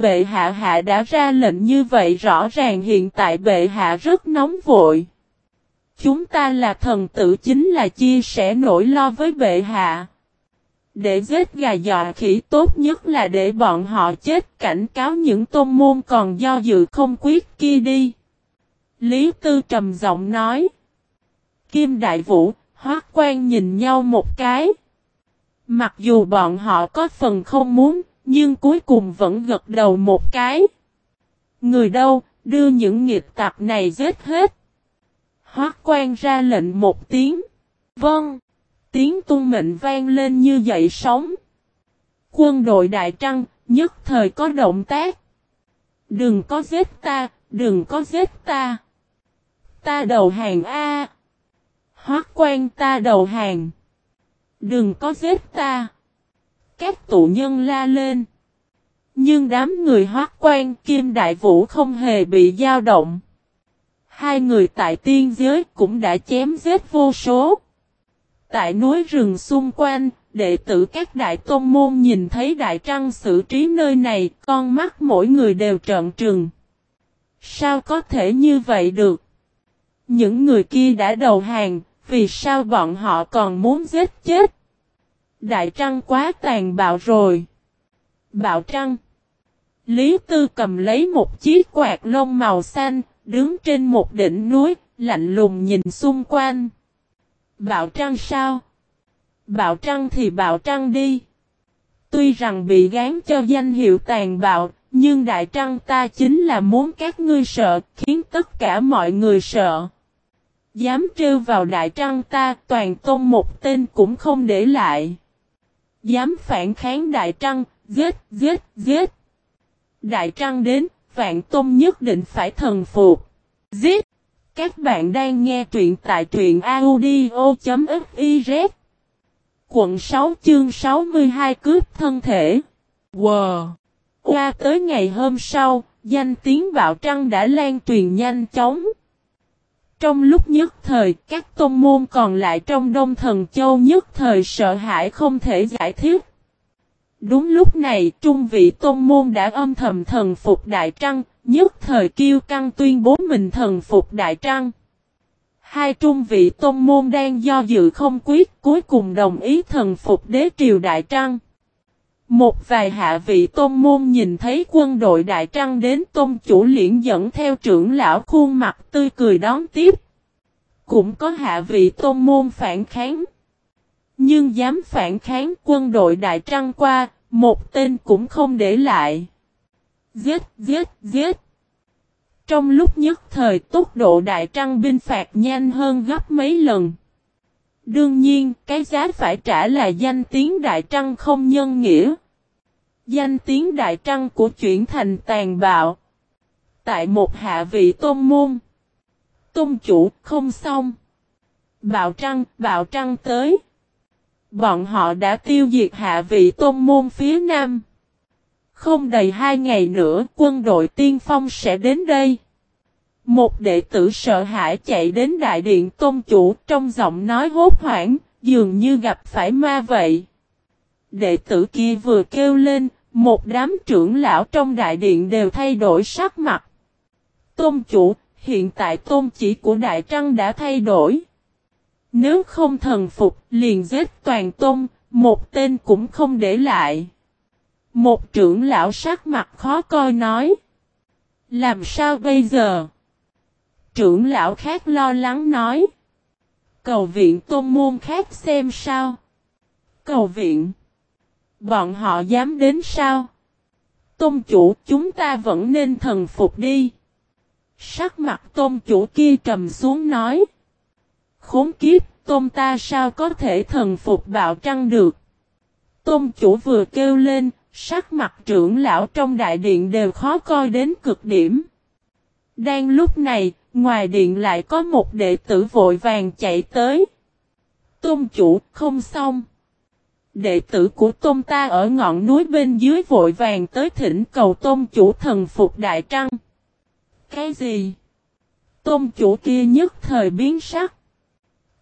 Bệ hạ hạ đã ra lệnh như vậy rõ ràng hiện tại bệ hạ rất nóng vội. Chúng ta là thần tử chính là chia sẻ nỗi lo với bệ hạ. Để giết gà dọa khỉ tốt nhất là để bọn họ chết cảnh cáo những tôn môn còn do dự không quyết kia đi. Lý Tư trầm giọng nói. Kim Đại Vũ, Hoác quan nhìn nhau một cái. Mặc dù bọn họ có phần không muốn, nhưng cuối cùng vẫn gật đầu một cái. Người đâu, đưa những nghiệp tạp này giết hết. Hoác quan ra lệnh một tiếng. Vâng. Tiếng tung mệnh vang lên như dậy sóng. Quân đội Đại Trăng, nhất thời có động tác. Đừng có giết ta, đừng có giết ta. Ta đầu hàng A. Hoác quan ta đầu hàng. Đừng có giết ta. Các tụ nhân la lên. Nhưng đám người hoác quan kim đại vũ không hề bị dao động. Hai người tại tiên giới cũng đã chém giết vô số. Tại núi rừng xung quanh, đệ tử các đại tôn môn nhìn thấy đại trăng xử trí nơi này, con mắt mỗi người đều trợn trừng. Sao có thể như vậy được? Những người kia đã đầu hàng, vì sao bọn họ còn muốn giết chết? Đại trăng quá tàn bạo rồi. Bạo trăng. Lý Tư cầm lấy một chiếc quạt lông màu xanh, đứng trên một đỉnh núi, lạnh lùng nhìn xung quanh. Bạo trăng sao? Bạo trăng thì bạo trăng đi. Tuy rằng bị gán cho danh hiệu tàn bạo, nhưng đại trăng ta chính là muốn các ngươi sợ, khiến tất cả mọi người sợ. Dám trêu vào đại trăng ta, toàn tôn một tên cũng không để lại. Dám phản kháng đại trăng, giết, giết, giết. Đại trăng đến, vạn tôn nhất định phải thần phục. Giết! Các bạn đang nghe truyện tại truyện audio.fiz Quận 6 chương 62 cướp thân thể Wow! Qua tới ngày hôm sau, danh tiếng bạo trăng đã lan truyền nhanh chóng. Trong lúc nhất thời, các tôn môn còn lại trong Đông Thần Châu nhất thời sợ hãi không thể giải thích. Đúng lúc này, trung vị tôn môn đã âm thầm thần phục Đại Trăng, nhất thời kiêu căng tuyên bố mình thần phục Đại Trăng. Hai trung vị tôn môn đang do dự không quyết, cuối cùng đồng ý thần phục đế triều Đại Trăng. Một vài hạ vị tôn môn nhìn thấy quân đội Đại Trăng đến tôn chủ liễn dẫn theo trưởng lão khuôn mặt tươi cười đón tiếp. Cũng có hạ vị tôn môn phản kháng. Nhưng dám phản kháng quân đội Đại Trăng qua, một tên cũng không để lại. Giết, giết, giết. Trong lúc nhất thời tốc độ Đại Trăng binh phạt nhanh hơn gấp mấy lần. Đương nhiên, cái giá phải trả là danh tiếng Đại Trăng không nhân nghĩa. Danh tiếng Đại Trăng của chuyển thành tàn bạo. Tại một hạ vị tôn môn. Tôn chủ không xong. Bạo Trăng, Bạo Trăng tới. Bọn họ đã tiêu diệt hạ vị tôn môn phía nam. Không đầy hai ngày nữa quân đội tiên phong sẽ đến đây. Một đệ tử sợ hãi chạy đến đại điện tôn chủ trong giọng nói hốt hoảng, dường như gặp phải ma vậy. Đệ tử kia vừa kêu lên, một đám trưởng lão trong đại điện đều thay đổi sắc mặt. Tôn chủ, hiện tại tôn chỉ của Đại Trăng đã thay đổi. Nếu không thần phục, liền giết toàn tôn, một tên cũng không để lại. Một trưởng lão sắc mặt khó coi nói. Làm sao bây giờ? Trưởng lão khác lo lắng nói. Cầu viện tôn môn khác xem sao. Cầu viện. Bọn họ dám đến sao? Tôn chủ chúng ta vẫn nên thần phục đi. Sắc mặt tôn chủ kia trầm xuống nói. Khốn kiếp, tôn ta sao có thể thần phục bạo trăng được? Tôn chủ vừa kêu lên, sắc mặt trưởng lão trong đại điện đều khó coi đến cực điểm. Đang lúc này, ngoài điện lại có một đệ tử vội vàng chạy tới. Tôn chủ, không xong. Đệ tử của tôn ta ở ngọn núi bên dưới vội vàng tới thỉnh cầu tôn chủ thần phục đại trăng. Cái gì? Tôn chủ kia nhất thời biến sắc.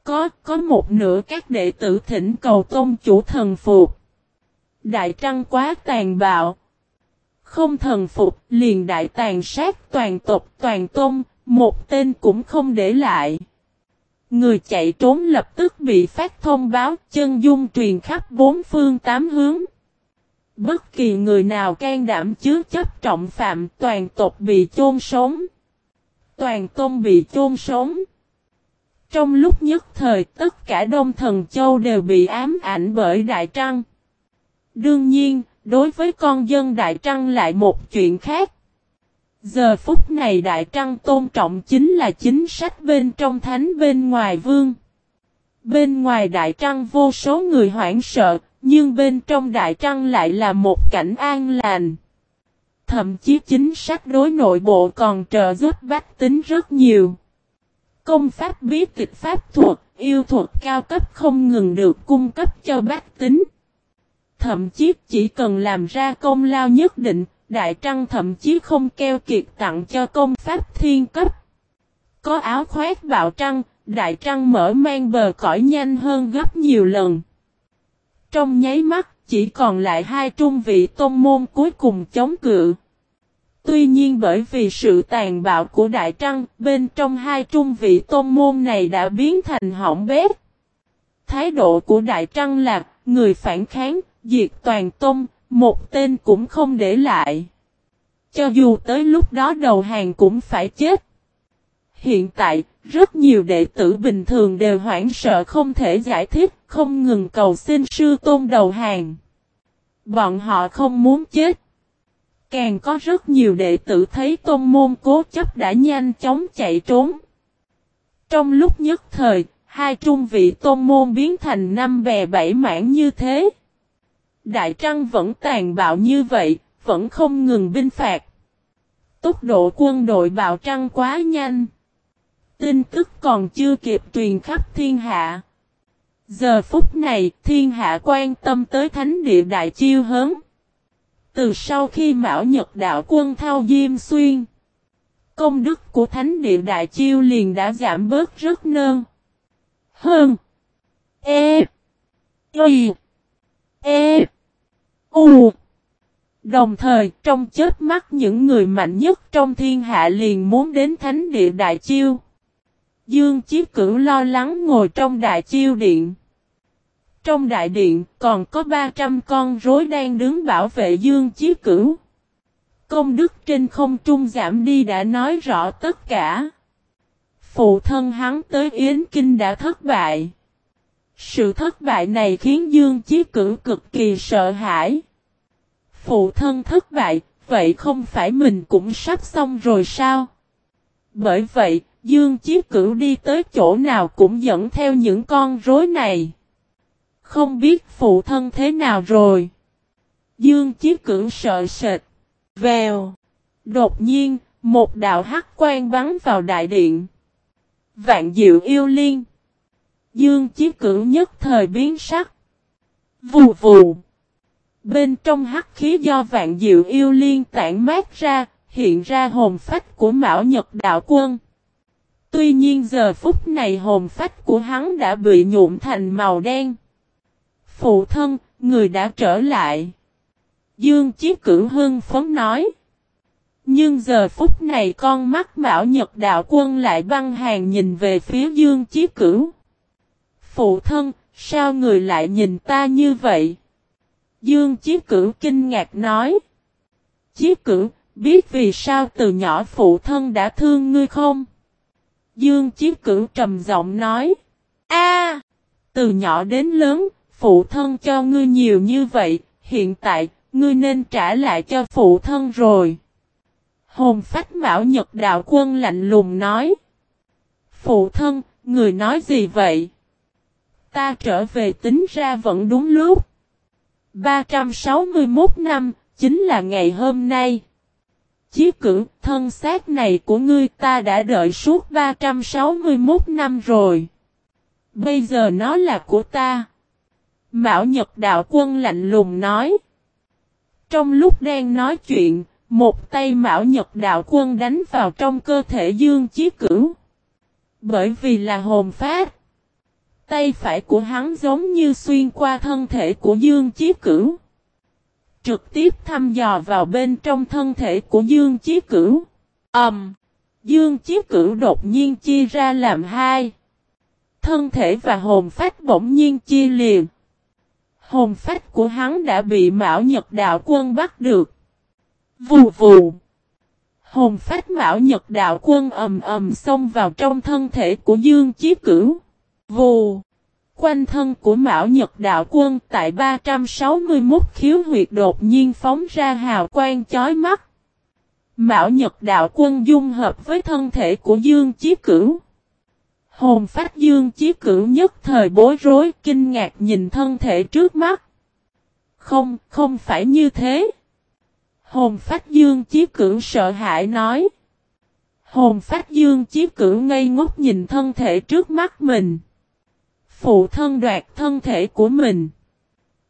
Có, có một nửa các đệ tử thỉnh cầu tôn chủ thần phục. Đại trăng quá tàn bạo. Không thần phục, liền đại tàn sát toàn tộc toàn tôn, một tên cũng không để lại. Người chạy trốn lập tức bị phát thông báo chân dung truyền khắp bốn phương tám hướng. Bất kỳ người nào can đảm chứa chấp trọng phạm toàn tộc bị chôn sống. Toàn tôn bị chôn sống. Trong lúc nhất thời tất cả Đông Thần Châu đều bị ám ảnh bởi Đại Trăng. Đương nhiên, đối với con dân Đại Trăng lại một chuyện khác. Giờ phút này Đại Trăng tôn trọng chính là chính sách bên trong thánh bên ngoài vương. Bên ngoài Đại Trăng vô số người hoảng sợ, nhưng bên trong Đại Trăng lại là một cảnh an lành. Thậm chí chính sách đối nội bộ còn trợ giúp bách tính rất nhiều. Công pháp bí kịch pháp thuật, yêu thuật cao cấp không ngừng được cung cấp cho bách tính. Thậm chí chỉ cần làm ra công lao nhất định, Đại Trăng thậm chí không keo kiệt tặng cho công pháp thiên cấp. Có áo khoét bạo trăng, Đại Trăng mở mang bờ cõi nhanh hơn gấp nhiều lần. Trong nháy mắt, chỉ còn lại hai trung vị tôn môn cuối cùng chống cự. Tuy nhiên bởi vì sự tàn bạo của Đại Trăng, bên trong hai trung vị tôn môn này đã biến thành hỏng bét. Thái độ của Đại Trăng là, người phản kháng, diệt toàn tôn, một tên cũng không để lại. Cho dù tới lúc đó đầu hàng cũng phải chết. Hiện tại, rất nhiều đệ tử bình thường đều hoảng sợ không thể giải thích, không ngừng cầu xin sư tôn đầu hàng. Bọn họ không muốn chết. Càng có rất nhiều đệ tử thấy tôn môn cố chấp đã nhanh chóng chạy trốn. Trong lúc nhất thời, hai trung vị tôn môn biến thành năm bè bảy mảng như thế. Đại Trăng vẫn tàn bạo như vậy, vẫn không ngừng binh phạt. Tốc độ quân đội bạo trăng quá nhanh. Tin tức còn chưa kịp truyền khắp thiên hạ. Giờ phút này, thiên hạ quan tâm tới thánh địa đại chiêu hớn. Từ sau khi Mão Nhật đạo quân thao Diêm Xuyên, công đức của thánh địa đại chiêu liền đã giảm bớt rất nơn. Hơn. E. Y. E. U. Đồng thời, trong chết mắt những người mạnh nhất trong thiên hạ liền muốn đến thánh địa đại chiêu. Dương Chí Cửu lo lắng ngồi trong đại chiêu điện. Trong đại điện còn có 300 con rối đang đứng bảo vệ Dương Chí Cửu. Công đức trên không trung giảm đi đã nói rõ tất cả. Phụ thân hắn tới Yến Kinh đã thất bại. Sự thất bại này khiến Dương Chí Cửu cực kỳ sợ hãi. Phụ thân thất bại, vậy không phải mình cũng sắp xong rồi sao? Bởi vậy, Dương Chí Cửu đi tới chỗ nào cũng dẫn theo những con rối này. Không biết phụ thân thế nào rồi. Dương Chí Cửu sợ sệt. Vèo. Đột nhiên, một đạo hắc quan bắn vào đại điện. Vạn diệu yêu liên. Dương Chí Cửu nhất thời biến sắc. Vù vù. Bên trong hắc khí do vạn diệu yêu liên tản mát ra, hiện ra hồn phách của Mão Nhật Đạo Quân. Tuy nhiên giờ phút này hồn phách của hắn đã bị nhuộm thành màu đen. Phụ thân, người đã trở lại. Dương Chí Cửu hưng phấn nói. Nhưng giờ phút này con mắt Mão Nhật Đạo Quân lại băng hàng nhìn về phía Dương Chí Cửu. Phụ thân, sao người lại nhìn ta như vậy? Dương Chí Cửu kinh ngạc nói. Chí Cửu, biết vì sao từ nhỏ phụ thân đã thương ngươi không? Dương Chí Cửu trầm giọng nói. A, từ nhỏ đến lớn, phụ thân cho ngươi nhiều như vậy, hiện tại, ngươi nên trả lại cho phụ thân rồi. Hồn phách Mão Nhật Đạo Quân lạnh lùng nói. Phụ thân, người nói gì vậy? Ta trở về tính ra vẫn đúng lúc. 361 năm, chính là ngày hôm nay. Chí cử, thân xác này của ngươi ta đã đợi suốt 361 năm rồi. Bây giờ nó là của ta. Mạo Nhật Đạo Quân lạnh lùng nói. Trong lúc đang nói chuyện, một tay mạo Nhật Đạo Quân đánh vào trong cơ thể Dương Chí Cửu. Bởi vì là hồn phát. Tay phải của hắn giống như xuyên qua thân thể của Dương Chí Cửu. Trực tiếp thăm dò vào bên trong thân thể của Dương Chí Cửu. Ẩm. Um, Dương Chí Cửu đột nhiên chia ra làm hai. Thân thể và hồn phách bỗng nhiên chia liền. Hồn phách của hắn đã bị Mão Nhật Đạo Quân bắt được. Vù vù. Hồn phách Mão Nhật Đạo Quân ầm ầm xông vào trong thân thể của Dương Chí Cửu. Vù. Quanh thân của Mão Nhật Đạo Quân tại 361 khiếu huyệt đột nhiên phóng ra hào quang chói mắt. Mão Nhật Đạo Quân dung hợp với thân thể của Dương Chí Cửu. Hồn Phát Dương Chí Cửu nhất thời bối rối kinh ngạc nhìn thân thể trước mắt. Không, không phải như thế. Hồn Phát Dương Chí Cửu sợ hãi nói. Hồn Phát Dương Chí Cửu ngây ngốc nhìn thân thể trước mắt mình. Phụ thân đoạt thân thể của mình.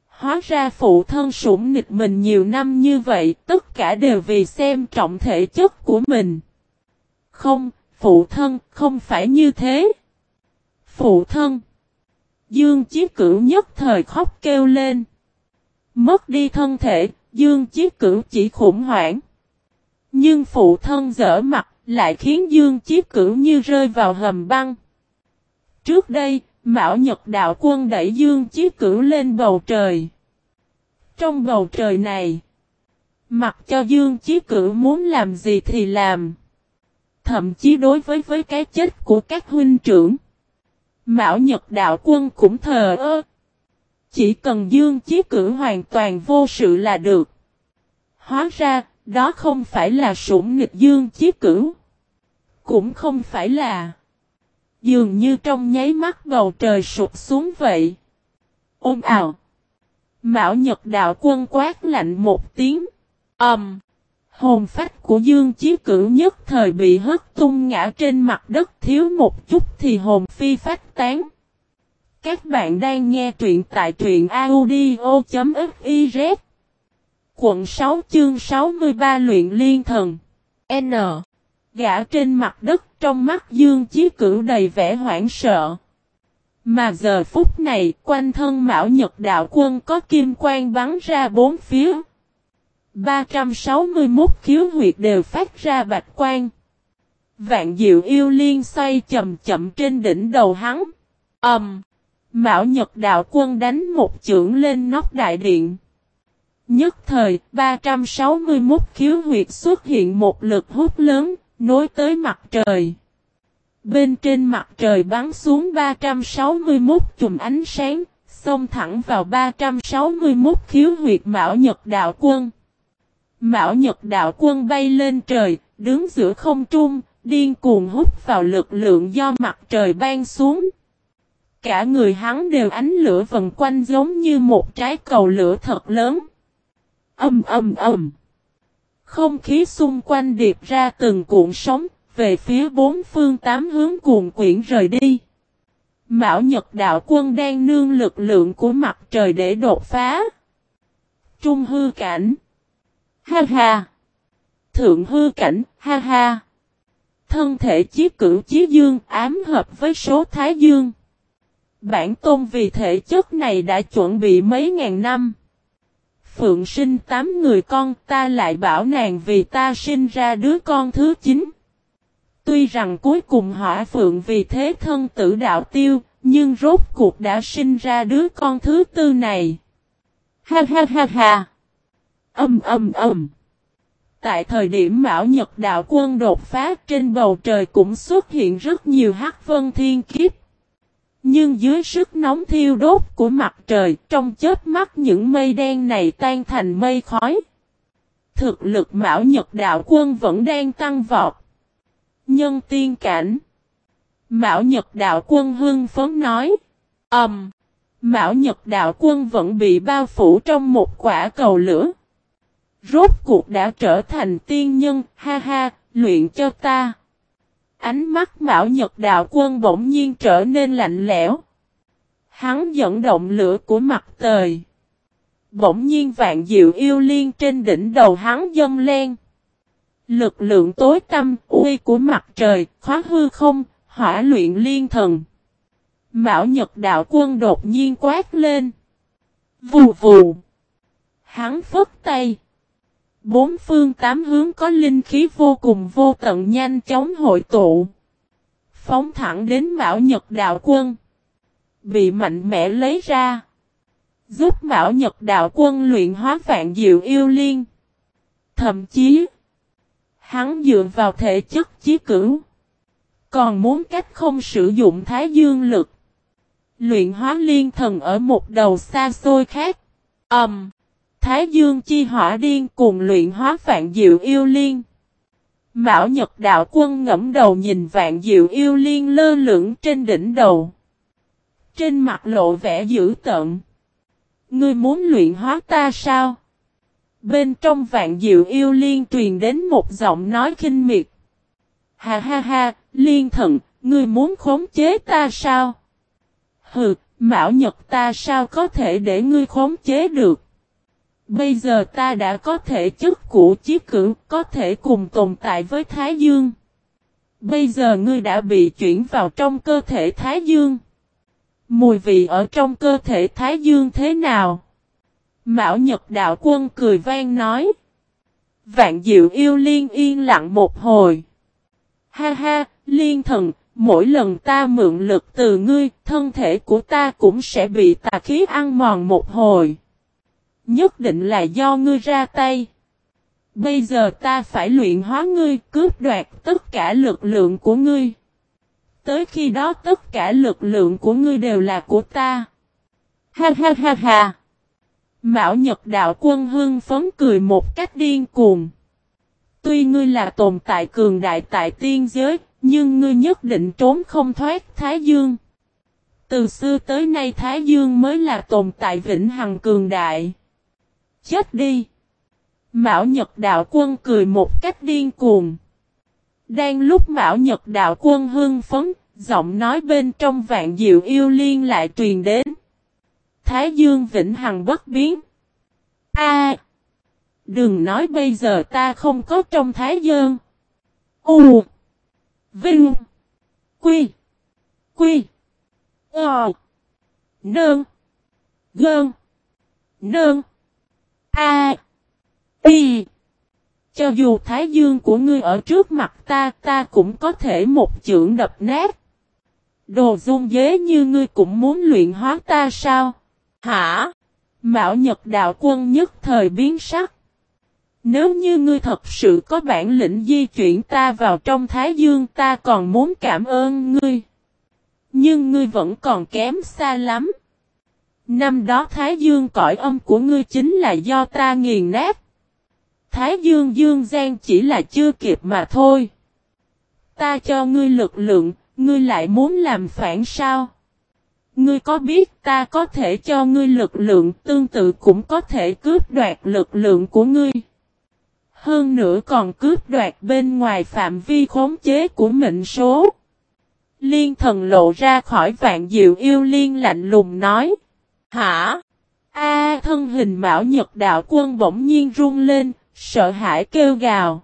Hóa ra phụ thân sủng nịch mình nhiều năm như vậy, tất cả đều vì xem trọng thể chất của mình. Không, phụ thân, không phải như thế. Phụ thân. Dương Chí Cửu nhất thời khóc kêu lên. Mất đi thân thể, Dương Chí Cửu chỉ khủng hoảng. Nhưng phụ thân dở mặt, lại khiến Dương Chí Cửu như rơi vào hầm băng. Trước đây, Mão Nhật Đạo Quân đẩy Dương Chí Cửu lên bầu trời. Trong bầu trời này, mặc cho Dương Chí Cửu muốn làm gì thì làm. Thậm chí đối với với cái chết của các huynh trưởng. Mão Nhật Đạo Quân cũng thờ ơ. Chỉ cần Dương Chí Cửu hoàn toàn vô sự là được. Hóa ra, đó không phải là sủng nghịch Dương Chí Cửu. Cũng không phải là... Dường như trong nháy mắt bầu trời sụp xuống vậy. Ôm ào. Mão Nhật Đạo Quân quát lạnh một tiếng. Ầm. Um, hồn phách của Dương Chí Cửu nhất thời bị hất tung ngã trên mặt đất thiếu một chút thì hồn phi phách tán. Các bạn đang nghe truyện tại truyện audio.fiz Quận 6 chương 63 luyện liên thần N Gã trên mặt đất trong mắt Dương Chí Cửu đầy vẻ hoảng sợ. Mà giờ phút này quanh thân Mão Nhật Đạo Quân có kim quang bắn ra bốn phía. 361 khiếu huyệt đều phát ra bạch quang. Vạn diệu yêu liên xoay chậm chậm trên đỉnh đầu hắn. Ẩm. Um, Mão Nhật Đạo Quân đánh một chưởng lên nóc đại điện. Nhất thời, 361 khiếu huyệt xuất hiện một lực hút lớn, nối tới mặt trời. Bên trên mặt trời bắn xuống 361 chùm ánh sáng, xông thẳng vào 361 khiếu huyệt Mão Nhật Đạo Quân. Mão Nhật Đạo Quân bay lên trời, đứng giữa không trung, điên cuồng hút vào lực lượng do mặt trời ban xuống. Cả người hắn đều ánh lửa vần quanh giống như một trái cầu lửa thật lớn. Âm âm âm. Không khí xung quanh điệp ra từng cuộn sóng, về phía bốn phương tám hướng cuộn quyển rời đi. Mão Nhật Đạo Quân đang nương lực lượng của mặt trời để đột phá. Trung hư cảnh. Ha ha. Thượng hư cảnh. Ha ha. Thân thể chí cửu chí dương ám hợp với số thái dương. Bản tôn vì thể chất này đã chuẩn bị mấy ngàn năm. Phượng sinh tám người con ta lại bảo nàng vì ta sinh ra đứa con thứ chín. Tuy rằng cuối cùng hỏa phượng vì thế thân tử đạo tiêu, nhưng rốt cuộc đã sinh ra đứa con thứ tư này. Ha ha ha ha. Âm âm âm. Tại thời điểm Mão Nhật Đạo Quân đột phá trên bầu trời cũng xuất hiện rất nhiều hắc vân thiên kiếp. Nhưng dưới sức nóng thiêu đốt của mặt trời, trong chết mắt những mây đen này tan thành mây khói. Thực lực Mão Nhật Đạo Quân vẫn đang tăng vọt. Nhân tiên cảnh. Mão Nhật Đạo Quân hưng phấn nói. Ẩm. Um, Mão Nhật Đạo Quân vẫn bị bao phủ trong một quả cầu lửa. Rốt cuộc đã trở thành tiên nhân, ha ha, luyện cho ta. Ánh mắt Mão Nhật Đạo Quân bỗng nhiên trở nên lạnh lẽo. Hắn dẫn động lửa của mặt trời. Bỗng nhiên vạn diệu yêu liên trên đỉnh đầu hắn dâng lên. Lực lượng tối tâm uy của mặt trời, khóa hư không, hỏa luyện liên thần. Mão Nhật Đạo Quân đột nhiên quát lên. Vù vù. Hắn phất tay. Bốn phương tám hướng có linh khí vô cùng vô tận nhanh chóng hội tụ. Phóng thẳng đến Mão Nhật Đạo Quân. Bị mạnh mẽ lấy ra. Giúp Mão Nhật Đạo Quân luyện hóa vạn diệu yêu liên. Thậm chí. Hắn dựa vào thể chất chí cửu. Còn muốn cách không sử dụng thái dương lực. Luyện hóa liên thần ở một đầu xa xôi khác. Ẩm. Um, Thái Dương chi hỏa điên cùng luyện hóa vạn diệu yêu liên. Mão Nhật Đạo Quân ngẫm đầu nhìn vạn diệu yêu liên lơ lửng trên đỉnh đầu. Trên mặt lộ vẻ dữ tợn. Ngươi muốn luyện hóa ta sao? Bên trong vạn diệu yêu liên truyền đến một giọng nói khinh miệt. Ha ha ha, liên thần, ngươi muốn khống chế ta sao? Hừ, Mão Nhật ta sao có thể để ngươi khống chế được? Bây giờ ta đã có thể chức của chiếc cử, có thể cùng tồn tại với Thái Dương. Bây giờ ngươi đã bị chuyển vào trong cơ thể Thái Dương. Mùi vị ở trong cơ thể Thái Dương thế nào? Mão Nhật Đạo Quân cười vang nói. Vạn Diệu yêu liên yên lặng một hồi. Ha ha, liên thần, mỗi lần ta mượn lực từ ngươi, thân thể của ta cũng sẽ bị tà khí ăn mòn một hồi. Nhất định là do ngươi ra tay. Bây giờ ta phải luyện hóa ngươi, cướp đoạt tất cả lực lượng của ngươi. Tới khi đó tất cả lực lượng của ngươi đều là của ta. Ha ha ha ha. Mạo Nhật Đạo Quân hưng phấn cười một cách điên cuồng. Tuy ngươi là tồn tại cường đại tại tiên giới, nhưng ngươi nhất định trốn không thoát Thái Dương. Từ xưa tới nay Thái Dương mới là tồn tại vĩnh hằng cường đại. Chết đi! Mão Nhật Đạo Quân cười một cách điên cuồng. Đang lúc Mão Nhật Đạo Quân hưng phấn, giọng nói bên trong vạn diệu yêu liên lại truyền đến. Thái Dương Vĩnh Hằng bất biến. A, Đừng nói bây giờ ta không có trong Thái Dương. U! Vinh! Quy! Quy! Ờ! Nương! Gơn! Nương! A. Y. Cho dù thái dương của ngươi ở trước mặt ta, ta cũng có thể một chưởng đập nát. Đồ dung dế như ngươi cũng muốn luyện hóa ta sao? Hả? Mạo Nhật Đạo Quân nhất thời biến sắc. Nếu như ngươi thật sự có bản lĩnh di chuyển ta vào trong Thái Dương ta còn muốn cảm ơn ngươi. Nhưng ngươi vẫn còn kém xa lắm. Năm đó Thái Dương cõi âm của ngươi chính là do ta nghiền nát. Thái Dương Dương gian chỉ là chưa kịp mà thôi. Ta cho ngươi lực lượng, ngươi lại muốn làm phản sao? Ngươi có biết ta có thể cho ngươi lực lượng tương tự cũng có thể cướp đoạt lực lượng của ngươi. Hơn nữa còn cướp đoạt bên ngoài phạm vi khống chế của mệnh số. Liên thần lộ ra khỏi vạn diệu yêu liên lạnh lùng nói. Hả? A thân hình Mão Nhật Đạo Quân bỗng nhiên run lên, sợ hãi kêu gào.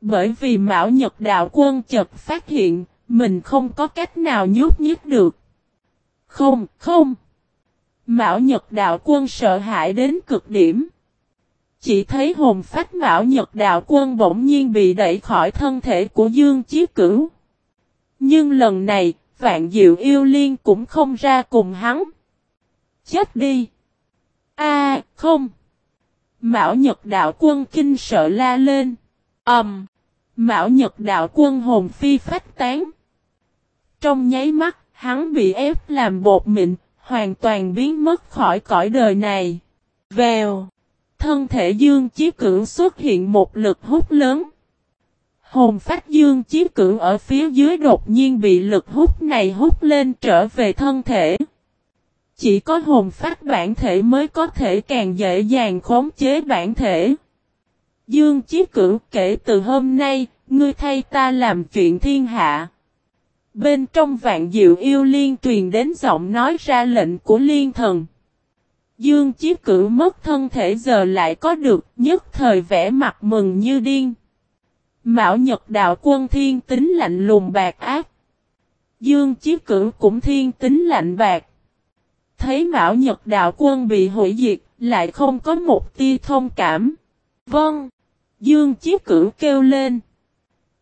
Bởi vì Mão Nhật Đạo Quân chợt phát hiện, mình không có cách nào nhúc nhích được. Không, không. Mão Nhật Đạo Quân sợ hãi đến cực điểm. Chỉ thấy hồn phách Mão Nhật Đạo Quân bỗng nhiên bị đẩy khỏi thân thể của Dương Chí Cửu. Nhưng lần này, Vạn Diệu Yêu Liên cũng không ra cùng hắn chết đi. A không. Mão Nhật Đạo Quân kinh sợ la lên. Ầm. Um, Mão Nhật Đạo Quân hồn phi phách tán. Trong nháy mắt, hắn bị ép làm bột mịn, hoàn toàn biến mất khỏi cõi đời này. Vèo. Thân thể Dương Chí Cửu xuất hiện một lực hút lớn. Hồn phách Dương Chí Cửu ở phía dưới đột nhiên bị lực hút này hút lên trở về thân thể chỉ có hồn phát bản thể mới có thể càng dễ dàng khống chế bản thể. Dương Chí Cửu kể từ hôm nay, ngươi thay ta làm chuyện thiên hạ. Bên trong vạn diệu yêu liên truyền đến giọng nói ra lệnh của liên thần. Dương Chí Cửu mất thân thể giờ lại có được nhất thời vẽ mặt mừng như điên. Mạo Nhật Đạo Quân thiên tính lạnh lùng bạc ác. Dương Chí Cửu cũng thiên tính lạnh bạc. Thấy Mão Nhật Đạo Quân bị hủy diệt, lại không có một tia thông cảm. Vâng. Dương Chí Cửu kêu lên.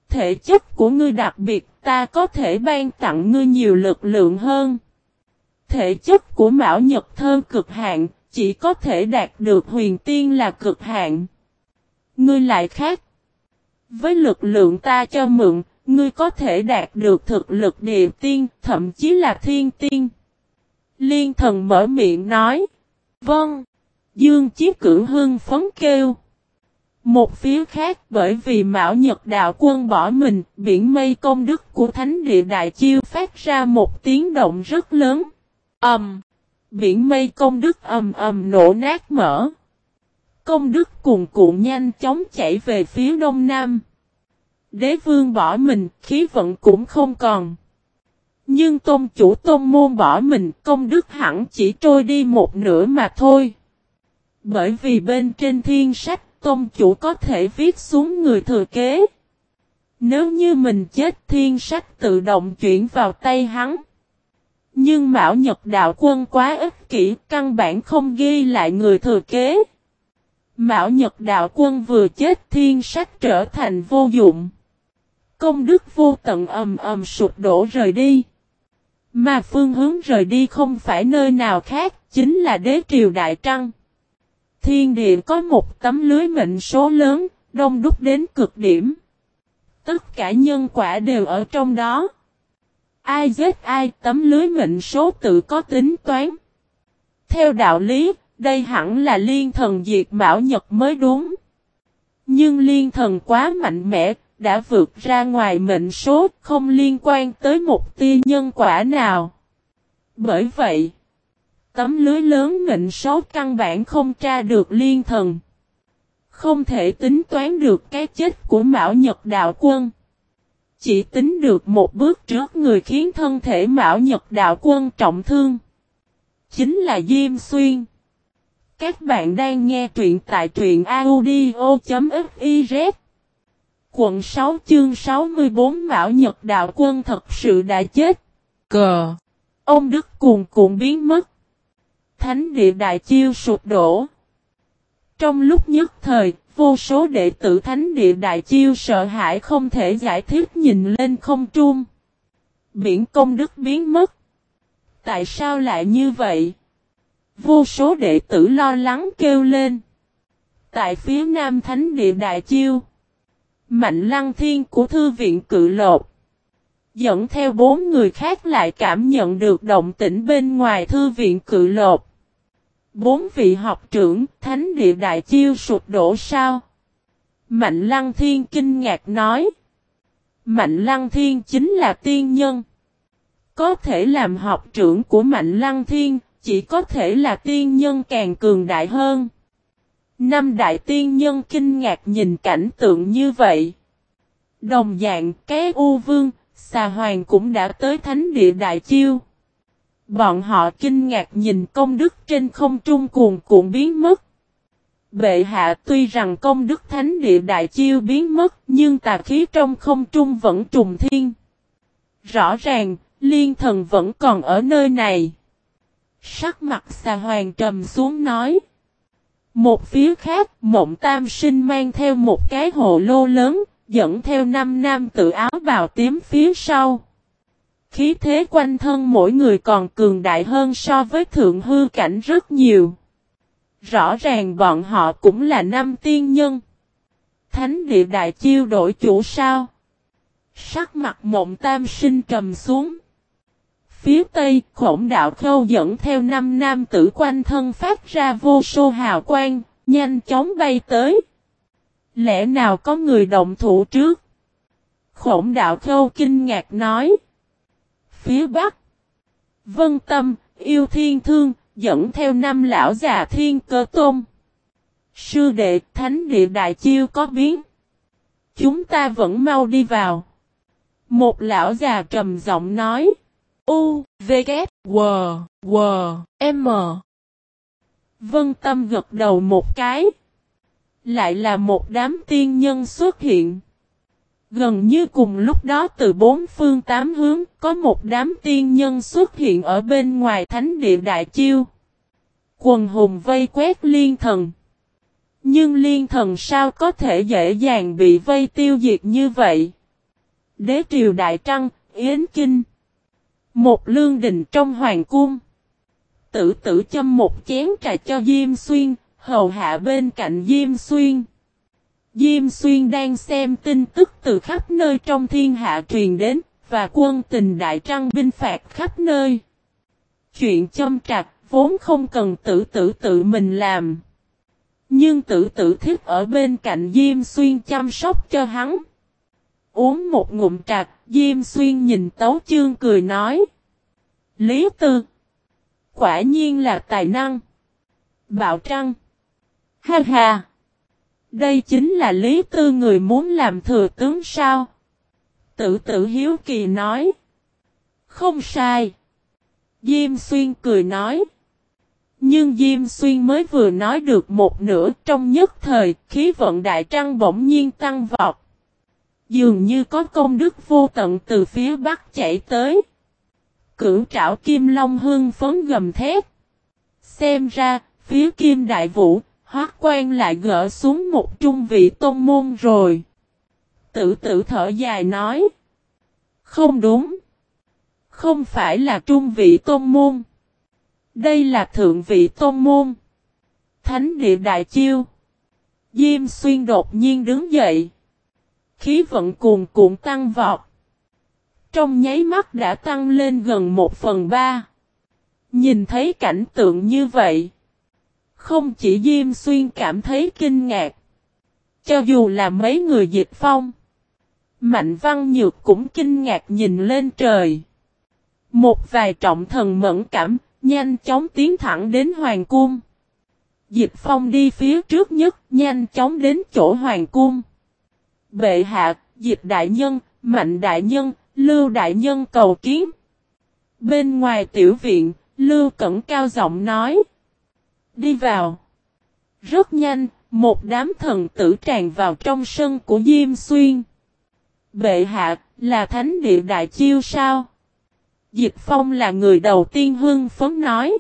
Thể chất của ngươi đặc biệt, ta có thể ban tặng ngươi nhiều lực lượng hơn. Thể chất của Mão Nhật Thơ cực hạn, chỉ có thể đạt được huyền tiên là cực hạn. Ngươi lại khác. Với lực lượng ta cho mượn, ngươi có thể đạt được thực lực địa tiên, thậm chí là thiên tiên. Liên thần mở miệng nói. Vâng. Dương Chí Cửu hưng phấn kêu. Một phía khác bởi vì Mão Nhật Đạo quân bỏ mình, biển mây công đức của Thánh Địa Đại Chiêu phát ra một tiếng động rất lớn. Ầm! Um, biển mây công đức ầm ầm nổ nát mở. Công đức cùng cuộn nhanh chóng chảy về phía đông nam. Đế vương bỏ mình, khí vận cũng không còn. Nhưng tôn chủ tôn môn bỏ mình, công đức hẳn chỉ trôi đi một nửa mà thôi. Bởi vì bên trên thiên sách tôn chủ có thể viết xuống người thừa kế. Nếu như mình chết thiên sách tự động chuyển vào tay hắn. Nhưng Mão Nhật Đạo Quân quá ích kỷ, căn bản không ghi lại người thừa kế. Mão Nhật Đạo Quân vừa chết thiên sách trở thành vô dụng. Công đức vô tận ầm ầm sụp đổ rời đi. Mà phương hướng rời đi không phải nơi nào khác, chính là đế triều Đại Trăng. Thiên địa có một tấm lưới mệnh số lớn, đông đúc đến cực điểm. Tất cả nhân quả đều ở trong đó. Ai giết ai tấm lưới mệnh số tự có tính toán. Theo đạo lý, đây hẳn là liên thần diệt Mão Nhật mới đúng. Nhưng liên thần quá mạnh mẽ, đã vượt ra ngoài mệnh số, không liên quan tới một tia nhân quả nào. Bởi vậy, Tấm lưới lớn mệnh số căn bản không tra được liên thần. Không thể tính toán được cái chết của Mão Nhật Đạo Quân. Chỉ tính được một bước trước người khiến thân thể Mão Nhật Đạo Quân trọng thương. Chính là Diêm Xuyên. Các bạn đang nghe truyện tại truyện audio.fif Quận 6 chương 64 Mão Nhật Đạo Quân thật sự đã chết. Cờ. Ông Đức cuồn cuộn biến mất. Thánh địa đại chiêu sụp đổ. Trong lúc nhất thời, vô số đệ tử thánh địa đại chiêu sợ hãi không thể giải thích nhìn lên không trung. Biển công đức biến mất. Tại sao lại như vậy? Vô số đệ tử lo lắng kêu lên. Tại phía nam thánh địa đại chiêu. Mạnh lăng thiên của thư viện cự lột dẫn theo bốn người khác lại cảm nhận được động tĩnh bên ngoài thư viện cự lột. Bốn vị học trưởng, thánh địa đại chiêu sụp đổ sao? Mạnh lăng thiên kinh ngạc nói. Mạnh lăng thiên chính là tiên nhân. Có thể làm học trưởng của mạnh lăng thiên, chỉ có thể là tiên nhân càng cường đại hơn. Năm đại tiên nhân kinh ngạc nhìn cảnh tượng như vậy. Đồng dạng cái U Vương, Xà Hoàng cũng đã tới thánh địa đại chiêu. Bọn họ kinh ngạc nhìn công đức trên không trung cuồn cuộn biến mất. Bệ hạ tuy rằng công đức thánh địa đại chiêu biến mất nhưng tà khí trong không trung vẫn trùng thiên. Rõ ràng, liên thần vẫn còn ở nơi này. Sắc mặt xà hoàng trầm xuống nói. Một phía khác, mộng tam sinh mang theo một cái hồ lô lớn, dẫn theo năm nam tự áo bào tím phía sau. Khí thế quanh thân mỗi người còn cường đại hơn so với thượng hư cảnh rất nhiều. Rõ ràng bọn họ cũng là năm tiên nhân. Thánh địa đại chiêu đổi chủ sao? Sắc mặt mộng tam sinh trầm xuống. Phía tây khổng đạo khâu dẫn theo năm nam tử quanh thân phát ra vô số hào quang, nhanh chóng bay tới. Lẽ nào có người động thủ trước? Khổng đạo khâu kinh ngạc nói phía Bắc. Vân Tâm, yêu thiên thương, dẫn theo năm lão già thiên cơ tôn. Sư đệ thánh địa đại chiêu có biến. Chúng ta vẫn mau đi vào. Một lão già trầm giọng nói. U, V, K, W, W, M. Vân Tâm gật đầu một cái. Lại là một đám tiên nhân xuất hiện. Gần như cùng lúc đó từ bốn phương tám hướng có một đám tiên nhân xuất hiện ở bên ngoài thánh địa đại chiêu. Quần hùng vây quét liên thần. Nhưng liên thần sao có thể dễ dàng bị vây tiêu diệt như vậy? Đế triều đại trăng, yến kinh. Một lương đình trong hoàng cung. Tử tử châm một chén trà cho Diêm Xuyên, hầu hạ bên cạnh Diêm Xuyên. Diêm Xuyên đang xem tin tức từ khắp nơi trong thiên hạ truyền đến, và quân tình đại trăng binh phạt khắp nơi. Chuyện châm trạc vốn không cần tử tử tự mình làm. Nhưng tử tử thích ở bên cạnh Diêm Xuyên chăm sóc cho hắn. Uống một ngụm trạc, Diêm Xuyên nhìn Tấu Chương cười nói. Lý Tư. Quả nhiên là tài năng. Bạo Trăng. Ha ha. Đây chính là Lý Tư người muốn làm thừa tướng sao? Tử tử hiếu kỳ nói. Không sai. Diêm Xuyên cười nói. Nhưng Diêm Xuyên mới vừa nói được một nửa trong nhất thời khí vận đại trăng bỗng nhiên tăng vọt. Dường như có công đức vô tận từ phía bắc chạy tới. Cửu trảo kim long hương phấn gầm thét. Xem ra, phía kim đại vũ, hoác quan lại gỡ xuống một trung vị tôn môn rồi. Tử tử thở dài nói. Không đúng. Không phải là trung vị tôn môn. Đây là thượng vị tôn môn. Thánh địa đại chiêu. Diêm xuyên đột nhiên đứng dậy. Khí vận cuồn cuộn tăng vọt. Trong nháy mắt đã tăng lên gần một phần ba. Nhìn thấy cảnh tượng như vậy. Không chỉ Diêm Xuyên cảm thấy kinh ngạc. Cho dù là mấy người dịch phong. Mạnh văn nhược cũng kinh ngạc nhìn lên trời. Một vài trọng thần mẫn cảm, nhanh chóng tiến thẳng đến Hoàng Cung. Dịch phong đi phía trước nhất, nhanh chóng đến chỗ Hoàng Cung. Bệ hạ, dịch đại nhân, mạnh đại nhân, lưu đại nhân cầu kiến. Bên ngoài tiểu viện, lưu cẩn cao giọng nói. Đi vào. Rất nhanh, một đám thần tử tràn vào trong sân của Diêm Xuyên. Bệ hạ, là thánh địa đại chiêu sao? Dịch Phong là người đầu tiên hưng phấn nói.